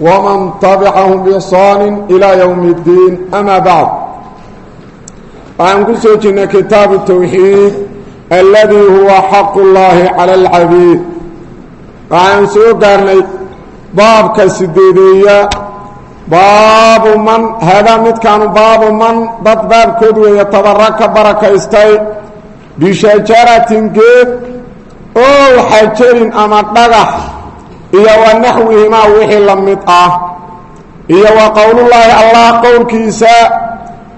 ومن تبعهم بإحسان إلى يوم الدين أما بعد وعن كسوتنا كتاب التوحيد الذي هو حق الله على العبيد وعن سوقرني باب كالسديدية باب من هذا مد كان باب من ضد باب كدوة يتبرك بركة استي بشجرة جيد oo xajarin ama dhagax iyo wa naxwihimaa wixii la mid ah iyo wa qowlullaahi allah qowlkiisa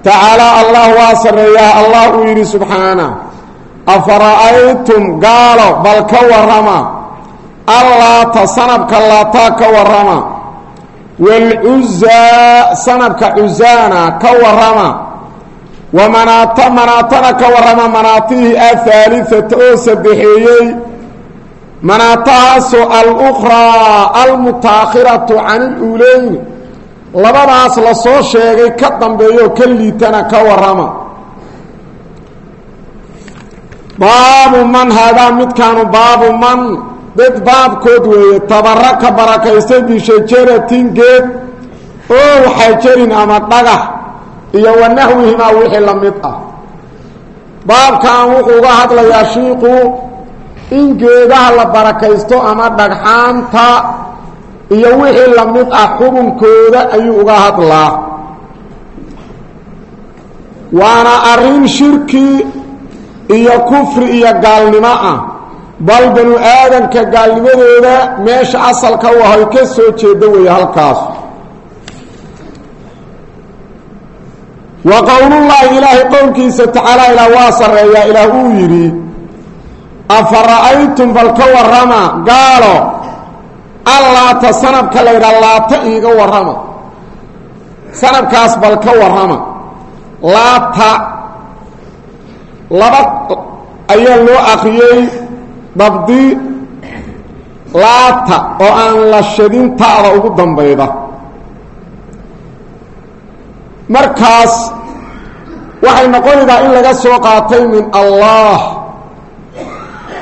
tacaalaa allah waa sarreeyaa allah uu yidhi subxaana afara'aytum gaalo bal ka warrama allaata sanabka laataa ka warrama waalcuzaa sanabka cuzaana ka warrama wa manaata manaatana ka warrama manaatihii ahaaliata oo saddexeeyey manaatahaasoo alukhraa almutaakhiratu can iluuleyn labadaas la soo sheegay ka dambeeyo ka liitana ka warrama. Baabu man haadaa midkaanu baabu man. Dad baabkood weeye tabara ka barakaystay bishajaratin geed. Oo xajarin ama dhagax. Iyo wa naxwihimaa wixii la mid ah. Baabkan wuxuu uga hadlayaa shiiqu in geedaha la barakaysto ama dhagxaanta iyo wixii la mid ah xubunkooda ayuu uga hadlaa. Waana arrin shirki iyo kufri iyo gaalnimo ah. Bal banu aadanka gaalnimadooda meesha asalka u ahay ka soo jeeda weeye halkaas. Wa qowlullaahi ilaahay qowlkiisa tacaala ilaah waa sarreeyaa ilaah uu yidhi afara'aytum bal ka warrama gaalo allaata sanabka la ydhaha laata iiga warrama sanabkaas bal ka warrama laata laba ayaa loo akriyey dabdi laata oo aan la shadin ta'da ugu dambayda markaas waxay noqonaydaa in laga soo qaatay min allah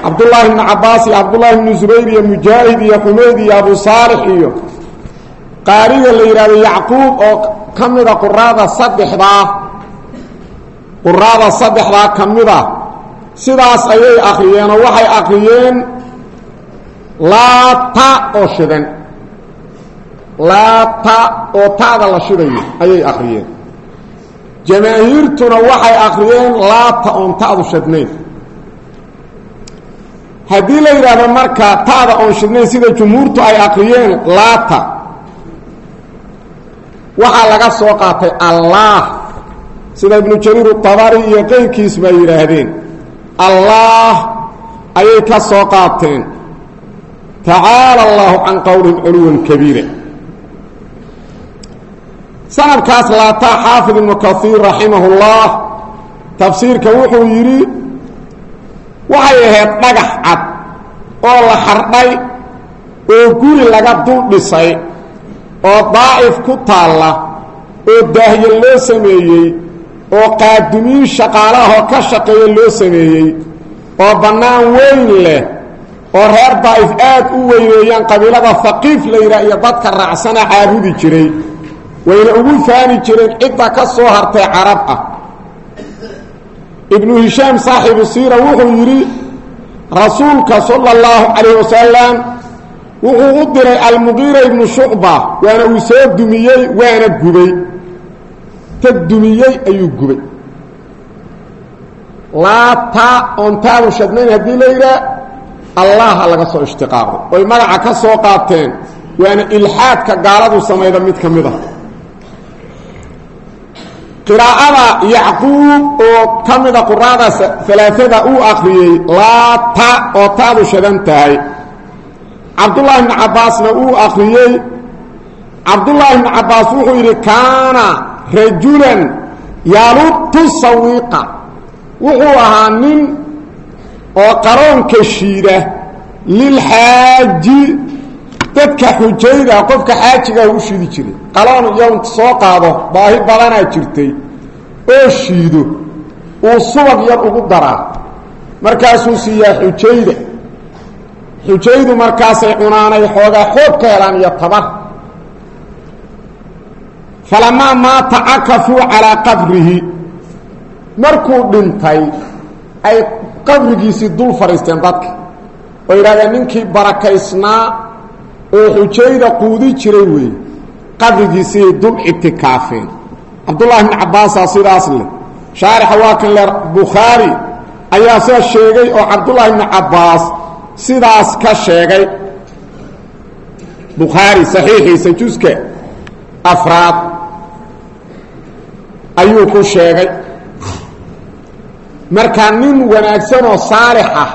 cabdullaahi bni cabaas iyo cabdullaahi bni zubayr iyo mujaahid iyo xumeyd iyo abu saalix iyo qaariga la yidhahdo yacquub oo ka mida quraada saddexdaa quraada saddexdaa ka mida sidaas ayay akriyeen oo waxay akriyeen laata oo shidan. Laata oo ta'da la shidayo ayay akriyeen jamaahiirtuna waxay akriyeen laata oon ta'du shadnayn haddii la yidhaahdo marka ta'da oon shidnayn sida jumhuurtu ay akriyeen laata. Waxaa laga soo qaatay allah. Sida ibnu jariir utabari iyo qeyrkiis baa yidhaahdeen. Allah ayay ka soo qaateen. Tacaala allahu can qowlihim culuwan kabiira sanadkaas laataa xaafid ibnu kaiir raximahullah tafsiirka wuxuu yidhi waxay ahayd dhagax cad oo la xardhay oo guri laga dul dhisay oo daa'if ku taalla oo daahye loo sameeyey oo qaadumiin shaqaalahoo ka shaqeeya loo sameeyey oo bannaan weyn leh oo reer daa'if aad u weyneeyaan qabiilada faqiif la yidhaah iyo dadka raacsana caabudi jiray. Wayna ugu faani jireen cidda ka soo hartay carab ah ibnu hishaam saaxibu siira wuxuu yidhi rasuulka sala اllahu calayh wasalam wuxuu u diray almuqiira ibnu shucba waana uu soo dumiyey waana gubay. Ta dumiyey ayuu gubay. Laata oon taadu shadnayn haddii la yidhaah allaha laga soo ishtiqaaqo. Oy magaca ka soo qaateen waana ilxaadka gaaladu samayda mid ka mid a qiraa'ada yacquub oo ka mida quraada alaaada uu akriyey laata oo taadu shadan tahay. Cabdullaahi bni cabbaasna uu akriyey cabdullaahi bni cabbaas wuxuu yidhi kaana rajulan yalutu sawiiqa. Wuxuu ahaa nin oo qaroonka shiida lilxaaji dadka xujayda qofka xaajigaah u shiidi jiray. Qaloon iyo soo qaado baahi badanaa jirtay. Oo shiido uu subag yar ugu daraa. Markaasuu siiyaa xujayda. Xujaydu markaasay cunaanay xoogaa xoog ka helaan iyo tabar. Falamaa maata cakafuu calaa qabrihi. Markuu dhintay ay qabrigiisii dul fadhiisteen dadka. Oo yidhahdeen ninkii barakaysnaa oo xujayda quudi jiray weeye qabrigiisii dul ictikaafeen cabdullaahi bni cabbaasaa sidaas leh. Shaarixa waa kan bukhaari ayaa sidaa sheegay oo cabdullaahi bni cabbaas sidaas ka sheegay. Bukhaari saxiixiisa juska afraad ayuu ku sheegay. Markaa nin wanaagsan oo saalix ah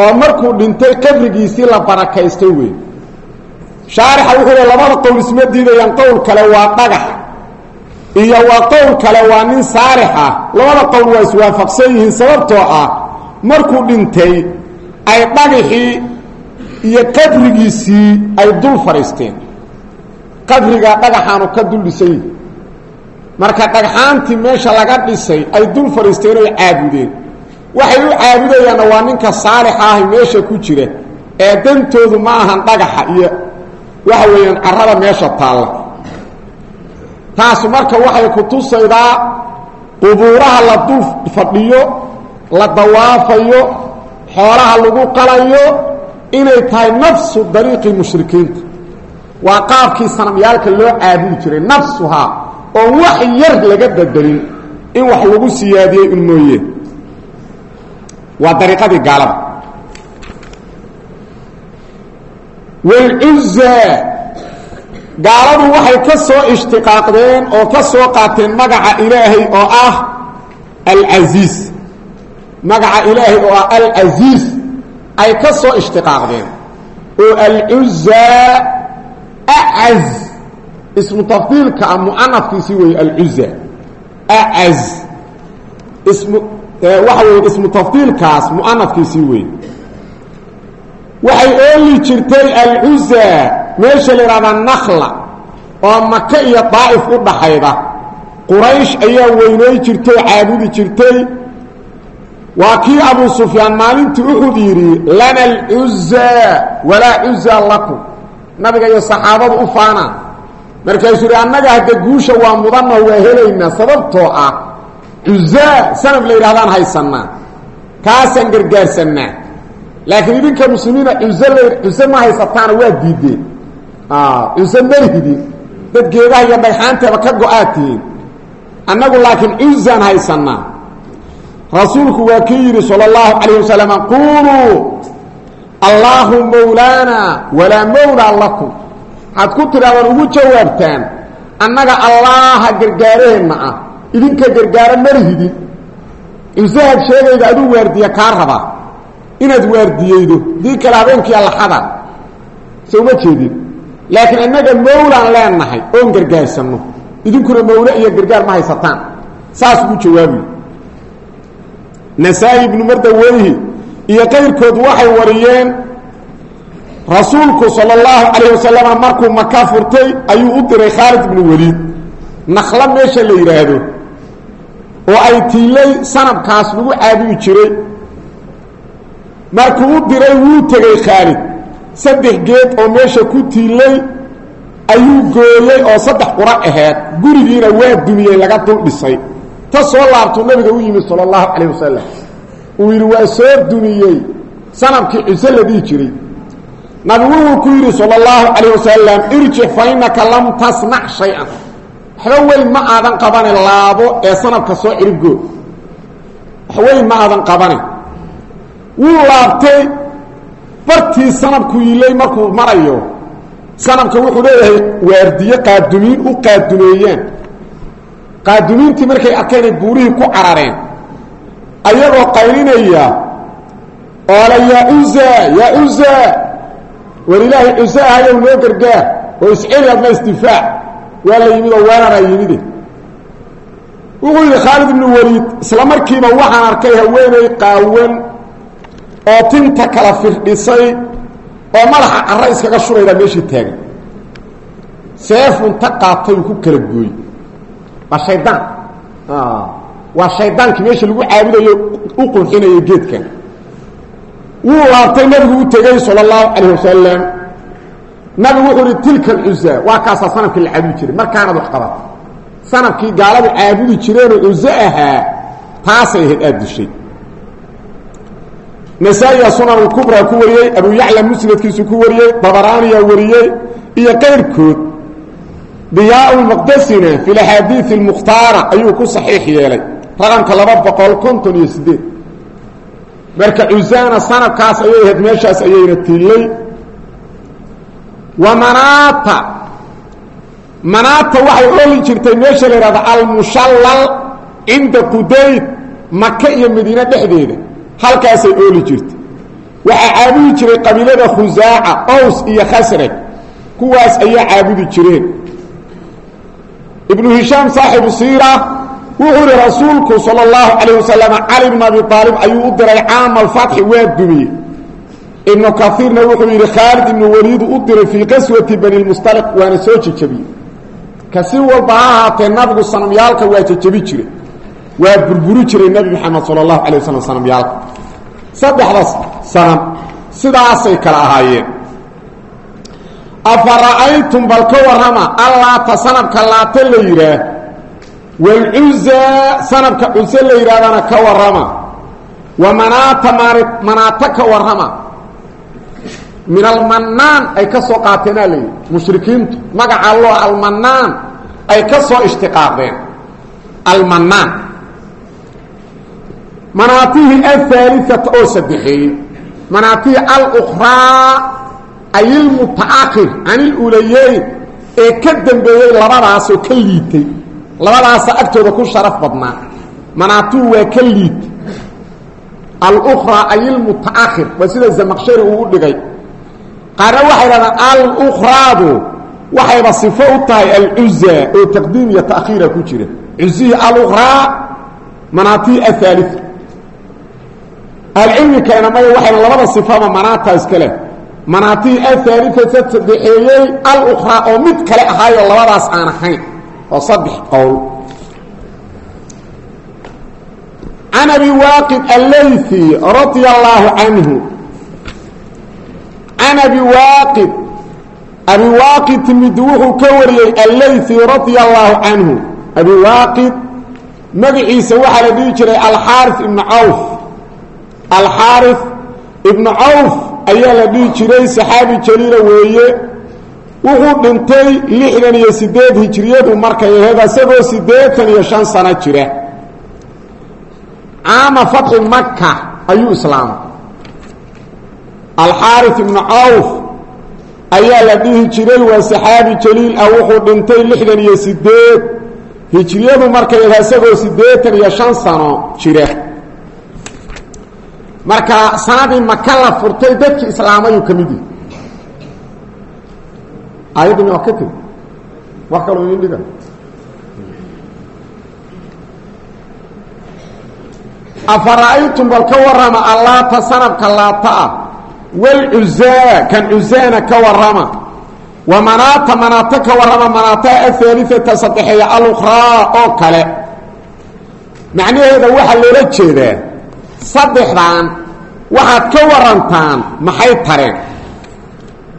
oo markuu dhintay qabrigiisii la barakaystay wey shaarixa wuxuu labada qowl isma diidayaan qowl kale waa dhagax iyo waa qowl kale waa nin saalix ah. Labada qowl waa iswaafaqsan yihiin sababtoo ah markuu dhintay ay dhagaxii iyo qabrigiisii ay dul fadhiisteen. Qabrigaa dhagaxaanu ka dul dhisan yihi marka dhagxaantii meesha laga dhisay ay dul fadhiisteen oy caabudeen. Waxay u caabudayaanna waa ninka saalixa ahi meesha ku jira. Ee dantoodu ma ahan dhagaxa iyo waxa weeyaan carrada meesha taalla. Taasu marka waxay ku tusaydaa qubuuraha la dul fadhiyo la dawaafayo xoolaha lagu qalayo inay tahay nafsu dariiqi mushrikiinta. Waa qaabkii sanamyaalka loo caabudi jiray nafsuhaa oo wax yar laga bedelin in wax lagu siyaadiyey un mooye waa dariiqadii gaalada walcuza gaaladu waxay ka soo ishtiqaaqdeen oo ka soo qaateen magaca ilaahay oo ah alcasiiz magaca ilaahay oo ah alcasiiz ay ka soo ishtiqaaqdeen. Oo alcuza acaz ismu tafdiilka ah mucanafkiisii weeye alcuza acaz ismu waxa weeye waxay ooli jirtay alcuza meesha la yidhahdaa nakla oo maka iyo daa'if u dhaxayda quraysh ayaa weynooy jirtay caabudi jirtay. Waa kii abu sufyaan maalintii uxud yidhi lana alcuza walaa cuza lakum. Nabiga iyo saxaabadu u faanaan. Markaasuu yidhi annaga hadda guusha waa mudanna waa helaynaa sababtoo ah cuzaa sanab la yidhahdaan haysannaa kaasaan gargaarsannaa laakiin idinka muslimiina cuze la cuze ma haysataana waa diideen cuze malhidin dad geedaha iyo dhagxaanteeba ka go'aad tihiin annagu laakiin cuzaan haysannaa rasuulku waa kii yidhi salى اllahu calayh wasalam quluu allaahu mawlaana walaa mawlaa lakum. Waxaad ku tidhahdaan ugu jawaabtaan annaga allaaha gargaaraheenna ah idinka gargaaro malhidin cusahaad sheegayda aduu waardiya kaa rabaa inaad waardiyeydo dii kale habeenkii allaxada se uma jeedin. Laakiin annaga mawlaan leenahay oon gargaarsanno. Idinkuna mawle iyo gargaar ma haysataan. Saas ugu jawaabuy nasaa-i ibnu mardaweyhi iyo qayrkood waxay wariyeen rasuulku sal اllahu calayh wasalam markuu maka furtay ayuu u diray khaalid ibnu weliid naklo meesha la yidhaahdo oo ay tiilay sanabkaas lagu caabudi jiray markuu u diray wuu tegey khaalid. Saddex geed oo meesha ku tiilay ayuu gooyay oo saddex qura aheed. Gurigiina waa dumiyey laga dul dhisay. Ta soo laabtuu nabiga u yimid sala allahu calayh wasalam uu yidhi waa soo dumiyey sanabkii cise la jiray. Nabigu wuxuu ku yidhi sala allahu calayh wasalam irjic fa inaka lam tasnac shay-an. Waxba weyn ma aadan qabane laabo ee sanabka soo ciribgood wax ma aadan qabane wuu laabtay bartii sanabku yilay markuu marayo sanabka wuxuu leeyahay waardiye qaadumiin u qaadumeeyaan qaadumiintii markay arkeen ay buurihii ku carareen ayagoo qaylinaya oole yaa uza yaa uza war ilaahay cusa ahayow noo gargaar oo isceli adna isdifaac waa la yimid oo weeraraa yimide wuxuu yidhi khaalid ibnu waliid isla markiiba waxaan arkay haweeney qaawan oo tinta kala firdhisay oo madaxa carro iskaga shuraydaa meeshii taagan seefunta qaatay uu ku kala gooy waa shaydaan. Waa shaydaankii meesha lagu caabudayo u qurxinayo geedkan wuu laabtay nabigu u tegey sala allahu calayh wasalam nabigu wuxuu ihi tilka alcuzaa waa kaasaa sanamkii la caabudi jiray. Markaanad wax qabata sanamkii gaaladu caabudi jireenoo cuzo ahaa taasay ahayd aada nasaa-iya sunan ulkubraa ku wariyey abu yacla musnadkiisu ku wariyey dabaraaniyaa wariyey iyo qayrkood diyaa lmaqdasina fi laxaadiid اlmukhtaara ayuu ku saxiix yeelay raqamka laba boqol konton iyo sideed marka cusaana sanabkaas ayay ahayd meeshaas ayayna tiilay wa manaata manaata waxay oli jirtay meesha la yihahdo almushallal cinda qudayd maka iyo madiine dhexdeeda halkaasay ooli jirtay. Waxaa caabudi jiray qabiilada khusaaca ows iyo khasraj kuwaas ayaa caabudi jireen. Ibnu hishaam saaxibu siira wuxuu ihi rasuulku sal اllahu calayh wasalam cali bn abi aalib ayuu u diray caama alfatxi waa dumiyey. Ibnu kaiirna wuxuu yidhi khaalid ibnu waliidu u diray fii qaswati bani lmustaliq waana soo jejabiyey ka si walba ha ahaatee nabigu sanamyaalka waa jejabi jiray waa burburi jiray nebi moxamed sal اllahu alay wasalam sanamyaalka saddexdaas sanam sidaasay kala ahaayeen. Afara'aytum bal ka warrama allaata sanabka laata la yidhaah. Walcuzaa sanabka cuse la yidhahdana ka warrama. Wa manaata maan manaato ka warrama. Min almanaan ay ka soo qaateenaa la yidhi. Mushrikiintu magaca loo almanaan ay ka soo ishtiqaaqdeen. Almanaan manaatihii ahaaliata oo saddexeeyey manaatihii alukraa ay ilmutaakhir can ilulayeyn ee ka dambeeyey labadaasoo ka liitay. Labadaasa agtooda ku sharaf badnaa. Manaatuhu waa ka liitay alukraa ay ilmutaakhir waa sida zamaqshari uu u dhigay. Qaarna waxay dhahdaan alukraadu waxayba sifo u tahay alcuzaa oo taqdiim iyo ku jira. Cuzihii alukraa manaatihi ahlcilmi kalena maya waxayna labada sifaba manaata iska leh. Manaatii ahaaliata saddexeeyey alukraa oo mid kale ahaayoo labadaas aan ahayn. Oo saddex qowl. Can abi waaqid allaythi radia allaahu canhu. Can abi waaqid abi waaqid timid wuxuu ka wariyey allaythi radia allaahu canhu. Abi waaqid magaciisa waxaa la dhihi jiray alxaari ibnu cawf alxaari ibnu cawf ayaa la dhihi jiray saxaabi jaliila weeye. Wuxuu dhintay lixdan iyo sideed hijriyadu markay ahayd isagoo siddeetan iyo shan sano jira. Caama fatxi maka ayuu islaamay. Alxaari ibnu cawf ayaa la dhihi jiray waa saxaabi jaliil ah wuxuu dhintay lixdan iyo sideed hijriyadu markay ahayd isagoo siddeetan iyo shan sano jira marka sanadii maka la furtay dadkii islaamayuu ka mid yihi aayaddiina waa ka tegi wax kaloo idin afara'aytum bal ka warrama allaata sanabka laata ah. Walcuzaa kan cuzaana ka warrama. Wa manaata manaato ka warrama. Manaataha ahaaliata saddexeeya alukraa oo kale. Macnaheeda waxaa loola jeedaa saddexdan waxaad ka warantaan maxay tareen?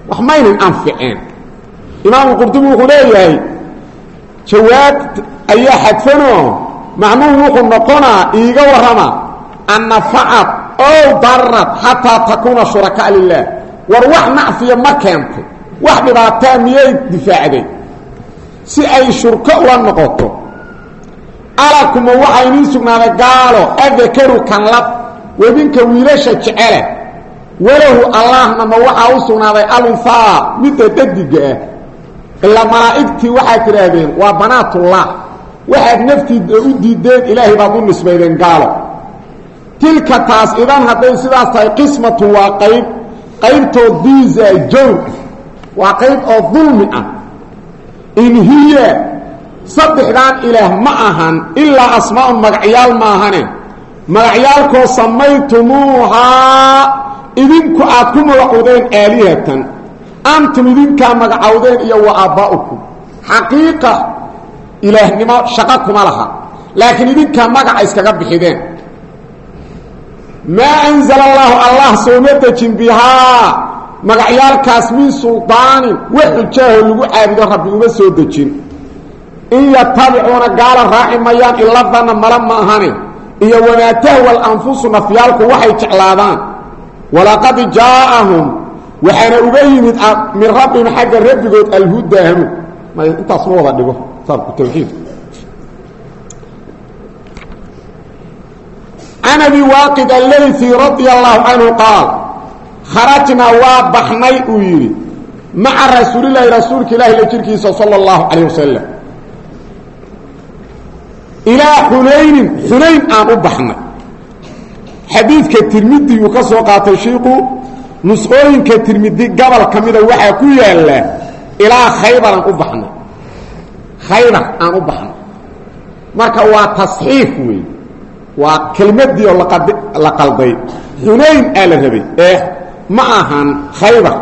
Wax maynan anficeen imaamu qurdubi wuxuu leeyahay jawaab ayaa xadfanoo macnuhu wuxuu noqonaa iiga warrama an nafacad ow darad xataa takuuna shurakaa lilah war wax nacfiya ma keentay wax dhibaataa miyay difaacday. Si ay shurko ula noqoto alakuma waxaa inii sugnaaday gaalo adakaru kan lab webinka wiilasha jecele. Walahu allahna ma waxaa u sugnaaday alunhaa midda dhadiga ah. Ilaa malaa'igtii waxaad tidhaahdeen waa banaatullah. Waxaad naftiida u diideen ilaahay baad u nisbaydeen gaalo. Tilka taas idan hadday sidaas tahay qismatu waa qayb. Qaybtoo diisa jawr. Waa qayb oo dulmi ah. In hiya saddexdan ilaah ma ahan ilaa asmaa'un magacyaal maahane magacyaalkoo samaytumuuhaa idinku aad ku magacowdeen aalihatan antum idinkaa magacowdeen iyo wa aabbaa'ukum. Xaqiiqa ilaahnimo shaqo kuma laha. Laakiin idinkaa magaca iskaga bixideen. Maa anzala allaahu allah sooma dejin bihaa? Magacyaalkaas min suldaanin wax xujaaho lagu caabudo rabbi uma soo dejin in yatabicuuna gaala raaci mayaan iladanna mala ma ahane iyo wamaa tahwa alanfusu nafyaalku waxay jeclaadaan walaqad jaaahum waxaana uga yimid min rabbihim xagga rabbigood alhuda hanuun intaas ma wada dhigo saabku tawxiid can abi waaqid allayfi radia allahu canhu qaal kharajnaa waa baxnay uu yidhi maca rasuulilaahi rasuulka ilaahi la jirkiisa calayh wasalam ilaa xunaynin xunayn aan u baxnay. Xadiidka tirmidi uu ka soo qaatay shiiku nusqooyinka tirmidi gobol ka mida waxaa ku yaalla ilaa khaybaraan u baxnay. Khaybar aan u baxnay. Marka waa tasxiif wey waa kelmadii oo la qalday. Xunayn aa la rabay. Ee ma ahan khaybar.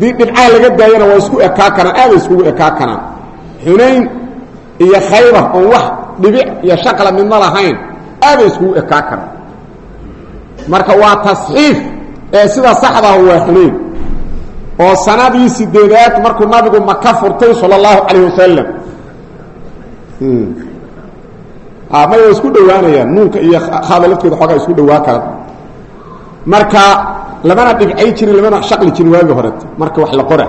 Dii dhibcaha laga daayana waa isku ekaa karaan iskugu ekaa karaan iyo khaybar oon wax dhibic iyo shaqla midna lahayn aaday iskugu ekaa karaan. Marka waa tasxiif ee sida saxdaah waa xunayn oo sanadii sideedaad markuu nabigu maka furtay sala allahu calayh wasalam may waa isku dhowaanayaan nuunka iyo haada laftooda xoogaa isku dhowaa kara. Marka lamana dhibcay jirin lamana shaqli jirin waagi horeto marka wax la qora.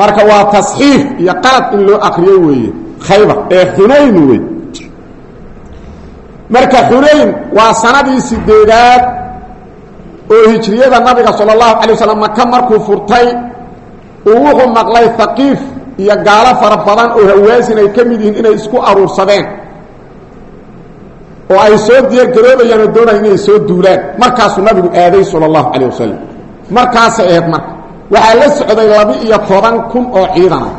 Marka waa tasxiif iyo qalad in loo akriyo weeye khaybar ee xunayn wey marka xunayn waa sanadii sideedaad oo hijriyada nabiga sala allahu calay wasalam maka markuu furtay uu wuxuu maqlay haqiif iyo gaalo fara badan oo hawaasin ay ka mid yihiin inay isku aruursadeen oo ay soo diyaargaroobayaan oo doonaya inay soo duulaan. Markaasuu nabigu aaday sala allahu calayh wasalam markaasay ahayd marka waxaa la socday laba-iyo toban kun oo ciidana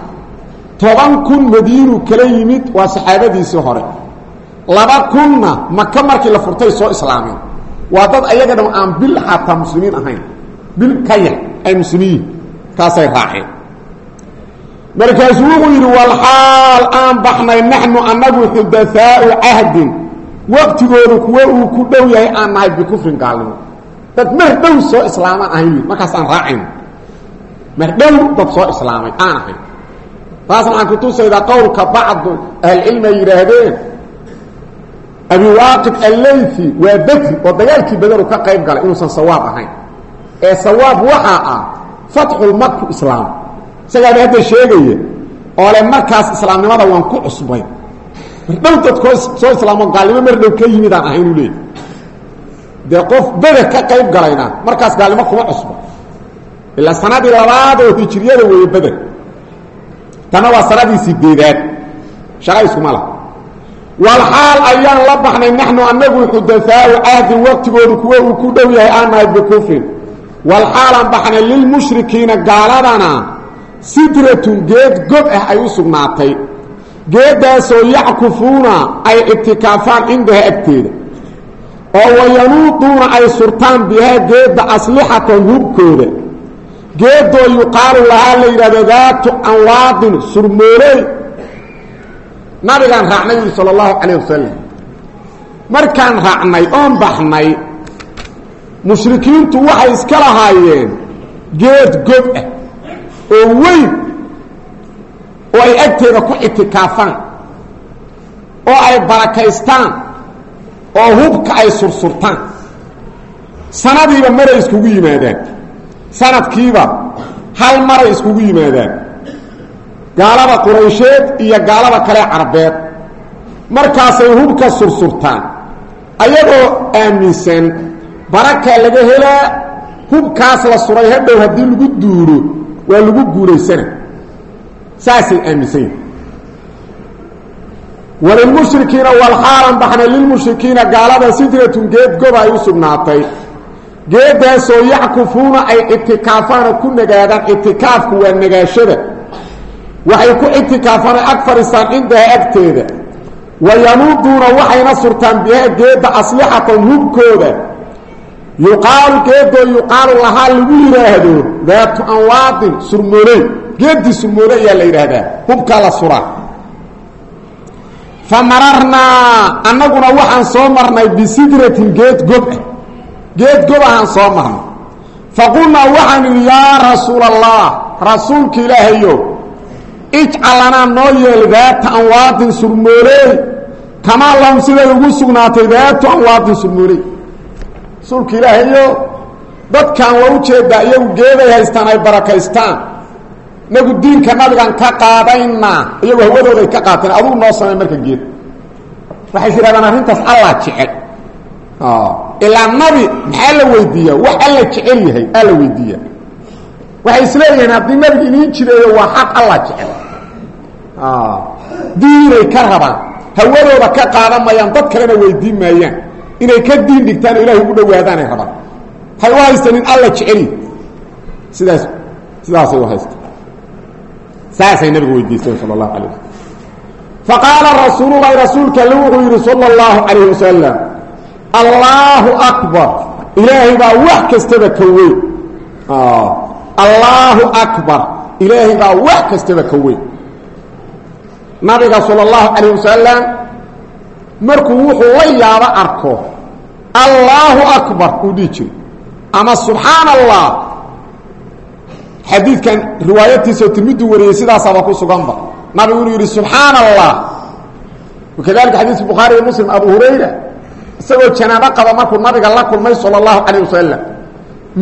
toban kun madiinuu kala yimid waa saxaabadiisii hore. Laba kunna maka markii la furtay soo islaameen waa dad ayaga dham aan bil xataa muslimiin ahayn. Bil ka yar ay muslimiin. Kaasay raaceen. Markaasuu wuxuu yidhi walxaal aan baxnay naxnu annagu xudahaau cahdin. Waqtigoodu kuwa uu ku dhow yahay aan nahay bikufrin gaalnimo. Dad mar dhow soo islaamaan ahayn markaas aan raacayno mar dhow dad soo islaamay aan ahayn taasna waxaan kutusaydaa qowlka bacdu ahlcilmi ay yidhaahdeen. Abiwaaqid allayfi waa bedri oo dagaalkii bederu ka qayb galay inuusan sawaab ahayn. Ee sawaab waxaa ah fatxulmaku islaam. Isagaana hadda sheegaya oo le markaas islaamnimada waan ku cusbay. Mardhow dadkoo soo islaamo gaalnimo mar dhow ka yimidaan ahay inuu leeyay dee qof beder ka qayb galayna markaas gaalnimo kuma cusba ilaa sanadii labaad oo hijriyada weeye beder tanna waa sanadii sideedaad. Shaqa iskuma laha walxaal ayaan la baxnay naxnu anagu xudahaau cahdin waqtigoodu kuwa uu ku dhow yahay aan nahay bikufrin. Walxaalaan baxnay lilmushrikiina gaaladana sidratun geed gob ah ay u sugnaatay. Geeddaasoo yackufuuna ay ictikaafaan cindaha agteeda. Oo wayanuuduuna ay surtaan bihaa geedda aslixatan hubkooda geeddoo yuqaalu lahaa la yidhahdo daatu anwaadin surmooley nabigaan raacnay yidhi sala allahu calayh wasalam markaan raacnay oon baxnay mushrikiintu waxay iska lahaayeen geed gob ah oo weyn oo ay agteeda ku ictikaafaan oo ay barakaystaan oo hubka ay sursurtaan. Sanadiiba maray iskugu yimaadaan sanadkiiba hal maray iskugu yimaadaan. Gaalada quraysheed iyo gaalada kale carabeed markaasay hubka sursurtaan. Ayagoo aaminsan barakaa laga helaa hubkaas la suray hadhow haddii lagu duuro waa lagu guulaysana. Saasay aaminsan yihiin walilmushrikiina walxaalan baxnay lilmushrikiina gaalada sidratun geed goba ay u sugnaatay geedaasoo yackufuuna ay ictikaafaana ku nagaadaan. Ictikaafku waa nagaashada. Waxay ku ictikaafaan ag fadhiistaan cindaha agteeda. Wayanuuduuna waxayna surtaan bihaa geedda aslixatan hubkooda. Yuqaalu geedoo yuqaalu lahaa lagu yidhaahdo daatu anwaadin surmooley geeddii surmoole ayaa la yidhaahdaa. Hubkaa la suraa. Fa mararnaa annaguna waxaan soo marnay bisidratin geed gob ah geed gob ahaan soo marnay. Faqulnaa waxaan idhi yaa rasuul allah rasuulka ilaahayo ijcal lanaa noo yeel daata anwaadin surmooley. Kamaa lahum siday ugu sugnaatay daatu anwaadin surmooley. Rasuulka ilaahayo dadkan waa u jeedaa iyagu geeday haystaan ay barakaystaan. Inagu diinka nabigan ka qaadaynaa iyagu hawadooday ka qaateen adugu noo samay marka geed. Waxay yidhahdaan arrintaas allah jecel ilaa nabi maxaa la weydiiya wax alla jecel yahay aa la weydiiya waxay isleeyihiin haddii nabiga iniin jireeyo waa xaq allah jecel. Diinay ka rabaan. Hawadooda ka qaadan mayaan dad kalena weydiin maayaan. Inay ka diin dhigtaan o ilahay ugu dhawaadaanay rabaan. Hay u haystaan in alla jeceli. Sidaas sidaasay u haystaan. Saasay nabiga weydiisteen sala allahu alay waslm faqaala rasuululahi rasuulka alle wuxuu yidhi calayh wasalam allaahu akbar. Ilaahay baa wax kastaba ka weyn. Allaahu akbar. Ilaahay baa wax kastaba ka weyn. Nabiga sala allahu calayh wasalam markuu wuxuu la yaabo arko allaahu akbar uu dhihi jiray. Ama subxaana allah xadiidkan riwaayatiisao tirmidu wariyey sidaasaaba ku suganba nabigu inuu yidhi subxaana allah wakadalika xadiis muslim abu hurayra isagoo janaabo qaba markuu nabiga la kulmay sala allahu calayh wasalam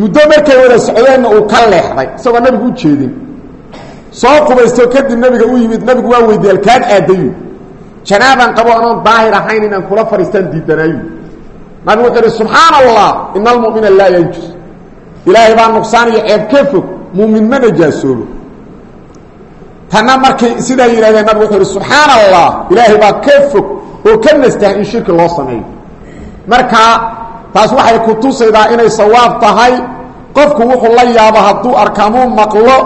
muddo markay wada socdeenna uu ka leexday isagoo nabigu u jeedin. Soo qubaysto kadib nabiga u yimid nabigu waa weydiye alkaan aadayu janaaban qabo anoon daahir ahayn inaan kula fadhiistaan diidanaayu nabigu wuxuu ihi subxaana allah ina almumina laa yanjus. Ilaahay baa nuqsaan iyo ceeb ka fog muumin ma najaasoobo. Tanna markay sidaa yidhahdeen nabigu wuxuu ihi subxaana allah ilaahay baa ka fog oo ka nastaha in shirki loo sameeyo marka taas waxay ku tusaydaa inay sawaab tahay qofku wuxuu la yaabo hadduu arkaamuu maqlo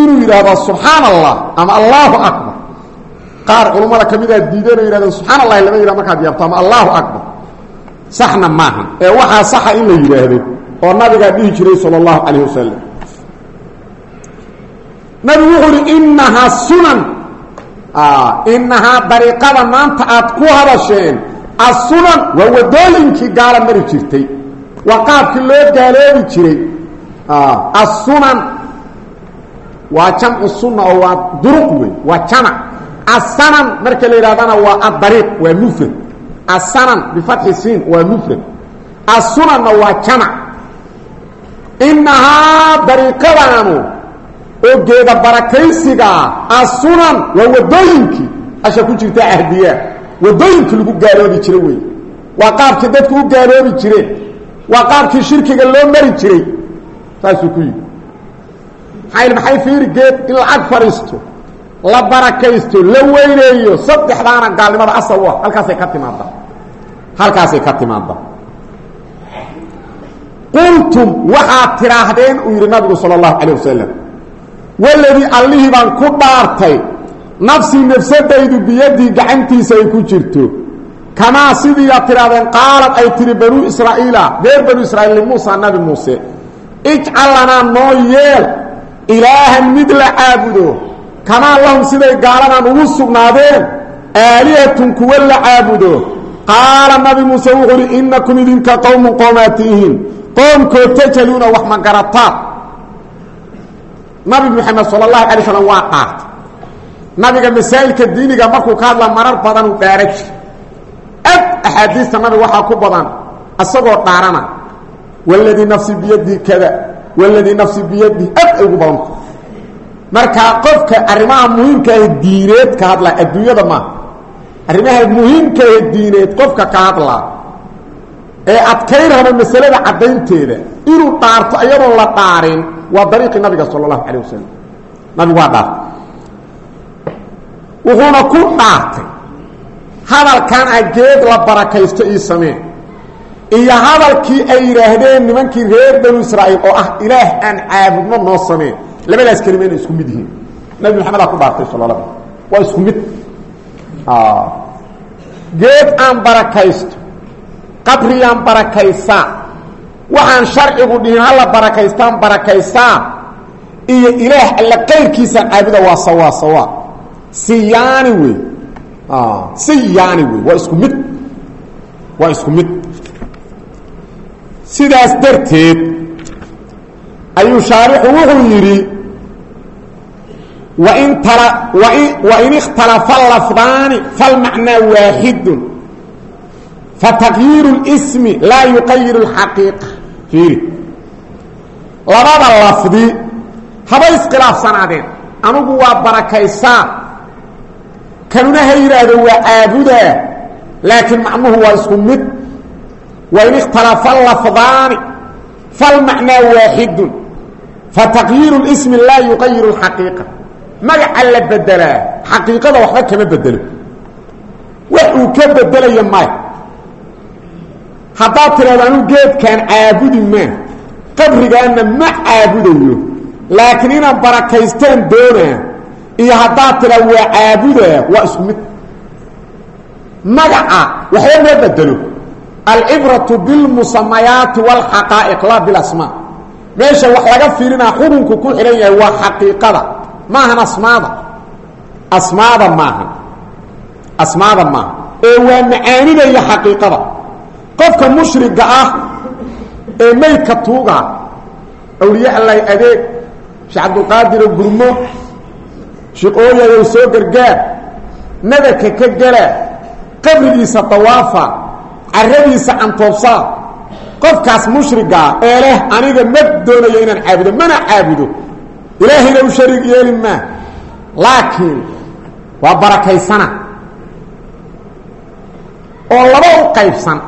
inuu yidhaahdo subxaana allah ama allahu akbar. Qaar culummada ka midaa diideen oo yidhahdeen subxaana allahi lama yidhah markaad yaabto ama allahu akbar. Saxna maaha. Ee waxaa saxa in la yidhaahdo oo nabigaa dhihi jiray sala allahu calayh wasalam nabigu wuxuu uhi inahaa sunan. Inahaa dariiqada maanta aad ku hadasheen assunan waa wadooyinkii gaala mari jirtay. Waa qaabkii loo gaaloobi jiray. Assunan waa jamcu sunna oo waa duruq wey waa jamac. Asanan marka la yidhahdana waa adariiq waa mufrad. Asanan bifatxi siin waa mufrad. Assunanna waa jamac. Inahaa dariiqadaanu oo geeda barakaysigaa assunan waa wadooyinkii asha ku jirta ahdiyaa wadooyinkii lagu gaaloobi jira wey waa qaabkii dadku u gaaloobi jireen. Waa qaabkii shirkiga loo mari jiray. Saasuu ku yidhi. Maxay maxay fiiri geed in lacag fadhiisto la barakaysto la weyneeyo saddexdaana gaalnimada asal u ah. Halkaasay ka timaadda. Halkaasay ka timaadda. Qultum waxaad tidhaahdeen uu yidhi nabigu sala allahu calayh wasalam waladii allihii baan ku dhaartay nafsii nafsadaydu biyadii gacantiisa ay ku jirto. Kamaa sidiiaad tidhahdeen qaalad ay tihi banuu israa'iila reer banuu israiil limuusa nabi muuse ijcal lanaa noo yeel ilaahan mid la caabudo. Kamaa lahum siday gaaladan ugu sugnaadeen aalihatun kuwa la caabudo. Qaala nabi muuse wuxuu uhi innakum idinka qowmun qoomaatiihin qoomkoo tajaluuna wax ma nabi moxamed sala allahu alay slam waa nabiga masaa'ilka diiniga markuu ka hadla marar badan uu dhaara ad axaadiista nabiga waxaa ku badan isagoo dhaarana waladii nafsi biyadii kada waladii nafsi biyadii. Ad ugu badanta markaa qofka arrimaha muhiimkaahe diineed ka hadlaa adduunyada maaha arrimaha muhiimkaahe diineed qofka ka hadlaa ee adkayn raba masalada caddaynteeda inuu dhaarto ayadoon la dhaarin waa dariiqii nabiga sala allahu calayh wasalam waa wuxuuna ku dhaartay hadalkan geed la barakaysto ii samee. Iyo hadalkii ay yidhaahdeen nimankii reer banu israa'iil oo ah ilaah aan caabudno noo sameen labadaas kelima inay isku mid yihiin. Nabi maxamed ku dhaartay sal la waa isku mid. Geed aan barakaysto qabriyaan barakaysaa waxaan sharcigu dhihin hala barakaystaan barakaystaa iyo ilaah alla qayrkiisaan caabuda waa sawaa sawa siyaani wey siyaani wey waa isku mid. Waa isku mid. Sidaas darteed ayuu shaarixu wuxuu yidhi wain tala wain wain ikhtalafa lafdaani falmacnaa waaxidun fataqyiiru اlsmi laa yuqayiru اlxaqiiqa fiiri. Labada lafdi habay iskhilaafsanaadeen anugu waa barakaysaa kanuna ha yidhaahdo waa caabudaa laakiin macnuhu waa isku mid. Wain ikhtalafa lafdaani falmacnaa waaxidun fataqyiiru اlsmi laa yuqayiru اlxaqiiqa magaca la bedelaa xaqiiqada waxba kama bedelo wax uu ka bedelaya maya haddaad tidhahdo anuu geedkaan caabudi maa qabrigaana ma caabudayo laakiin inaan barakaystaan doonaa iyo haddaad tidhahdo waa caabudaa waa isku mid. Magaca waxba ma bedelo. Alcibratu bilmusamayaati wاlxaqaa'iq laa bilasmaa. Meesha wax laga fiirinaa xukunku ku xidhan yahay waa xaqiiqada. Maahan asmaada. Asmaada maahan. Asmaada maaha ee waa macaanida iyo xaqiiqada. Qofka mushriga ah ee maydka tuuga awliye allahi adeeg sheekh cabdulqaadiro gurmo shiqooyayow soo gargaar. Nadarka ka gala qabrigiisa dawaafa caradiisa cantoobsaa qofkaas mushrigaa ee leh aniga ma doonayo inaan caabudo mana caabudo. Ilaahayna u shariig yeeli maa laakiin waa barakaysana. Oo laba u qaybsan.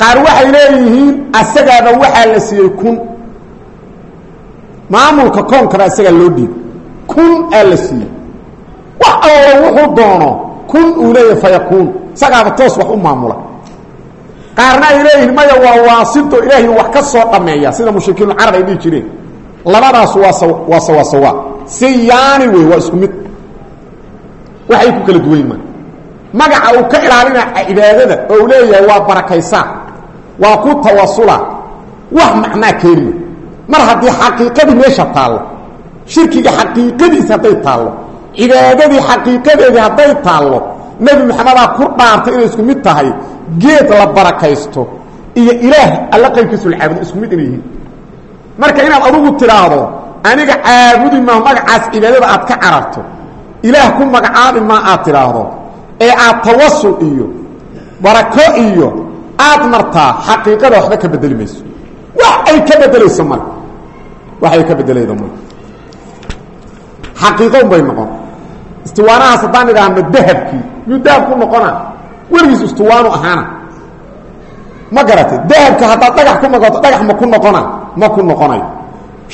Qaar waxay leeyihiin asagaaba waxaa la siiyey kun. Maamulka koonkaba isagaa loo dhiib kun aa la siiyey wax allo wuxuu doono kun uu leeyahay fayakuun isagaaba toos wax u maamula. Qaarna ay leeyihiin maya waa waasito ilaahay wax ka soo dhameeya. Sida mushrikiinu carab ay dhihi jireen. Labadaas waa s waa sawasawa siyaani wey waa isku mid. Waxay ku kala duwan yimaan magaca uu ka ilaalina cibaadada oo waa barakaysaa waa ku tawasula. Mar haddii xaqiiqadii meesha shirkiga xaqiiqadiisa hadday taallo. Cibaadadii xaqiiqadeedii hadday taallo. Nebi maxamedaa ku dhaartay inay isku mid tahay geed la barakaysto iyo ilaah alla qaybkiisu la caabudo isku mid inay yihiin. Marka inaad adugu tidhaahdo aniga caabudi maa magacaas cibaadada aad ka cararto. Ilaah ku magacaabi maa aad tidhaahdo. Ee aad tawasul iyo barako iyo aad martaa xaqiiqada waxba ka bedeli mayso. Wax ay ka bedelayso male. Wax ay ka bedelaydo male xaqiiqon bay noqon. Istiwaanahaas haddaan idhaahno dahabkii yuu dahab ku noqona. Weligiis istiwaanu ahaana. Ma garatay dahabka haddaad dhagax ku noqoto dhagax ma ku noqona ma ku noqonayo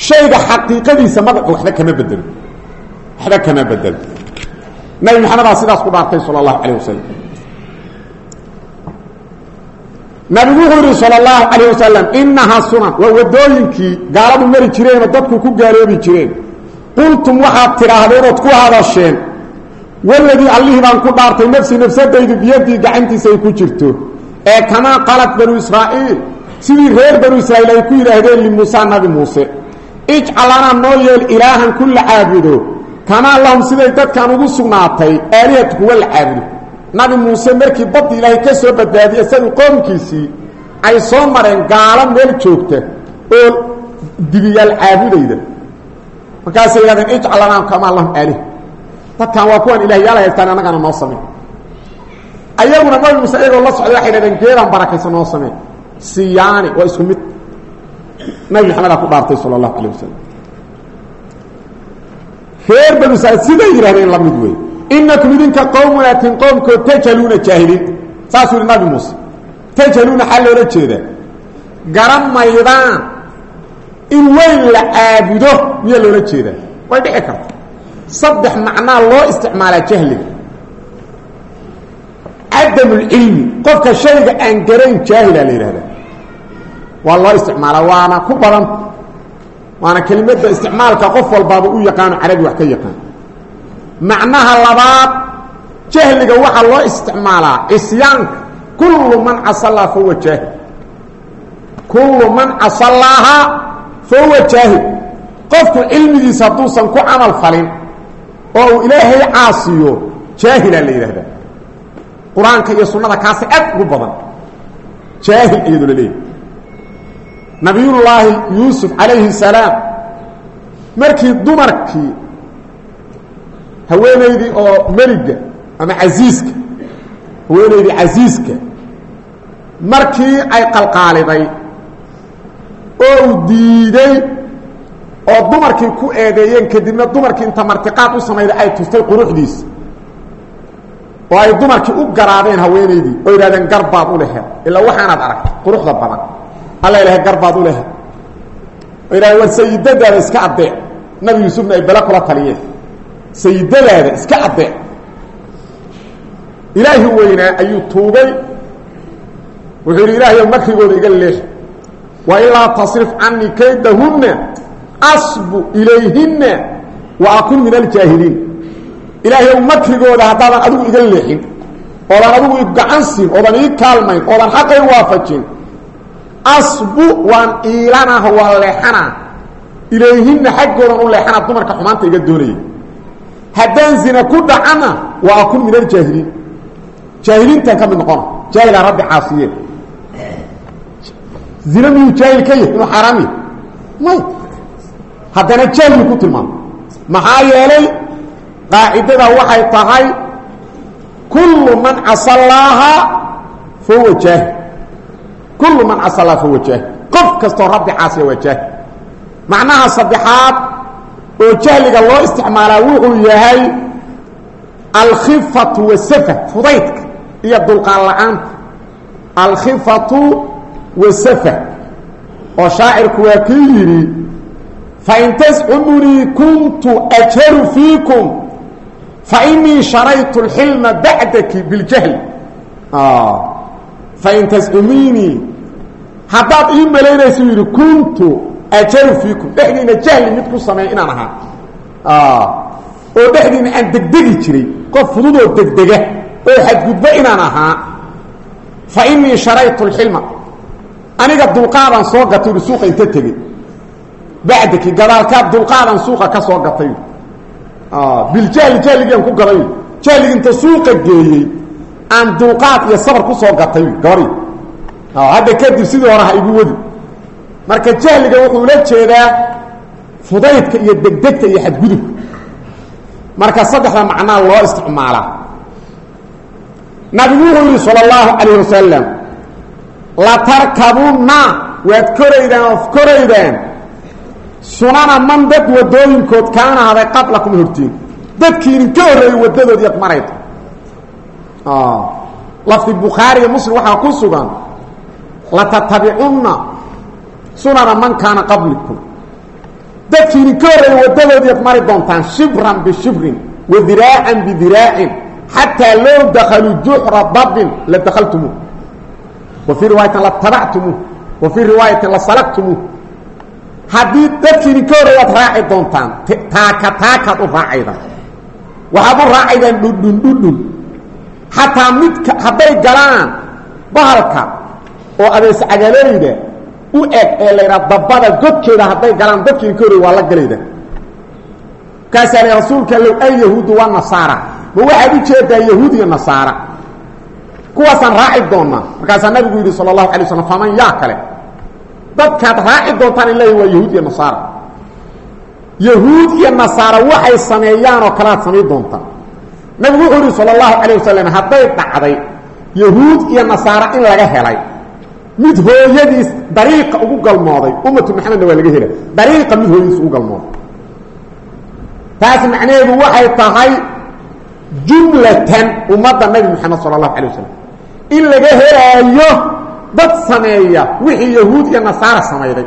shayga xaqiiqadiisa magaca waxba kama bedelo waxba kama bedelo nabi maxamedaa sidaas ku dhaartay sala allahu calayh wasalam nabigu wuxuu yihi sala allahu calayh wasalam inahaa sunan waa wadooyinkii gaaladu mari jireenoo dadku ku gaaloobi jireen qultum waxaad tidhaahdeen ood ku hadasheen waladii allihii baan ku dhaartay nafsi nafsadaydu biyadii gacantiisa ay ku jirto ee kamaa qalat banu israa'iil sidii reer banu israa'iil ay ku yidhaahdeen limuusa nabi muuse ijcal anaa noo yeel ilaahan ku la caabudo kamaa lahum siday dadkan ugu sugnaatay aalihatu kuwa la caabudo nabi muuse markii badda ilaahay ka soo badbaadiyey isagii qoomkiisii ay soo mareen gaalo meel joogta oo dibiyaal caabudayda markaasay yidhahdeen ijcal anaa kamaa lahum aalih dadkan waa kuwan ilaahyaala haystaan annagana noo samey ayaguna nabi muuse iyagoo la socday waxay dhahdeen geedaan noo samey siyaani waa isku mid. Nabi maxamedaa ku dhaartay sala allahu calayh wasalam reer banu israiil siday yidhahdeen la mid wey inakum idinka qowmunaatin qoomkood tajaluuna jaahiliin. Saasuu yihi nabi muuse. Tajaluuna xaa loola jeedaa? Garan in weyn la caabudo miyaa loola jeedaa? Way dhici karta. Saddex macnaa loo isticmaalaa jahliga. Cadam اlcilmi qofka shayga aan garayn jaahila la yidhahda waa loo waana ku badan. Waana kelimada isticmaalka qof walbaaba u yaqaano carabi wax ka yaqaan. Macnaha labaad jahliga waxaa loo isticmaalaa cisyaanka kullu man casallaa fahuwa jaahil. Kullu man casallaaha fahuwa jaahil qofku cilmigiisa hadduusan ku camal falin oo uu ilaahay caasiyo jaahilaa la yidhahdaa qur'aanka iyo sunnada kaasi aad ugu badan jaahil iyadoo la leeyahy nabiyullaahi yuusuf calayhi salaam markii dumarkii haweenaydii oo meliga ama casiiska haweenaydii casiiska markii ay qalqaaliday oo diiday oo dumarkii ku eedeeyeen kadibna dumarkii inta martiqaad u samayda ay tustay quruxdiisa oo ay dumarkii u garaadeen haweenaydii oo yidhahdeen garbaad u lehed ilaa waxaanaad aragtay quruxda badan. Alla ilahay garbaad u lehed oo yidhahdeen war sayidadaada iska addeec. Nabi yuusufna ay bele kula taliyeen. Sayidadaada iska addeec. Ilaahi weynaa ayuu tuugay wuxuu yidhi ilaahayo makrigooda iga leex wa ilaa tasrif canii kaydahunna asbu ilayhinna wa akun min aljaahiliin ilaahayow makrigooda haddaadan adigu iga leexin oodan adigu i gacan siin oodan ii kaalmayn oodan xaqay waafajin asbu waan iilanah waa leexana ilayhinna xaggoodan u leexana dumarka xumaanta iga doonaya haddaan zina ku dhacana wa akun min aljaahiliin jaahiliintan ka mid noqona rabbi caasiyeen zina miyuu jaahil ka yahy yahy may. Haddana jaahil ku tilmaamo maxaa yeelay qaacidada waxay tahay kullu man casa llaaha fahuwa jaahil. Kullu man casa llaha fahuwa jaahil. Qof kastoo rabbi caasiya waa jaahil. Macnaha saddexaad oo jahliga loo isticmaalaa wuxuu yahay alkhifatu wasafa fudaydka iyo dulqaan la'aanta. Alkhifatu wasafah oo shaacirku waa kii yidhi fain tascudunii kuntu ajaru fiikum fainii sharaytu اlxilma bacdaki biljahli ah, fain tascumiinii haddaad ii malaynaysa yidhi kuntu ajaru fiikum. Dhexdiina jahli mid ku sameeya inaan ahaa. Ah, oo dhexdiina aan degdegi jiray qof fududoo degdega oo xadgudbo aniga dulqaadan soo gatay ui suuqa inta tegey. Bacdaki gadaalkaa dulqaadan suuqa ka soo gatay. Biljahli jahligiiaan ku gaday jahligi inta suuqa geeyey aan dulqaad iyo sabar ku soo gatay gabari hadda kadib sidii hore igu wadi. Marka jahliga wuxuu la jeedaa fudaydka iyo degdegta iyo xadgudubka marka saddexda macnaa loo isticmaalaa. Nabigu wuxuu yidhi salى latarkabunna waad koraydaan of koraydaan. Sunana man dad wadooyinkood kaana haday qablakum hortiin. Dadkii idinka horreeyey wadadood yaad marayda lafdi bukhaari iyo muslim waxaa ku sugan latattabicunna sunana man kaana qablikum. Dadkii idinka horreeyey wadadood yaad mari doontaan shibran bishibrin wa diraacan bidiraacin xataa low dakaluu juxra dabin la dakaltumuuh wa latabactumuuh wa fii riwaayatin la salagtumuuh haddii dadkii idinka horreeyaad raaci doontaan taaka taakaad u raacayda. Waxaad u raacaydaan dhudhun dhudhun. Xataa midka hadday galaan bahalka oo adees cagaleyda u eg ee laydhaa dabbada godkeeda hadday galaan dadkii idinka horreey waa la galayda. Markaasaa la rasuulka low ay yahuudu waa nasaara. Ma waxaad u jeedaa yahuud iyo nasaara kuwaasaan raaci doonaa. Markaasaa nabigu yidhi sala allahu alay waslam faman yaa kale? Dadkaad raaci doontaan in leeyahy waa yahuud iyo nasaara. Yahuud iyo nasaara waxay sameeyaan oo kalead samayn doontaa nabigu wuxuu yihi sala allahu calayh wasalam hadday dhacday yahuud iyo nasaara in laga helay mid hooyadiis dariiqa ugu galmooday ummatu maxamedna waa laga helay dariiqa mid hooyadiis ugu galmooday. Taas macnaheedu waxay tahay jumlatan ummadda nabi moxamed sala allahu alay wasalam in laga helaayo dad sameeya wixii yahuud iyo nasaara samayday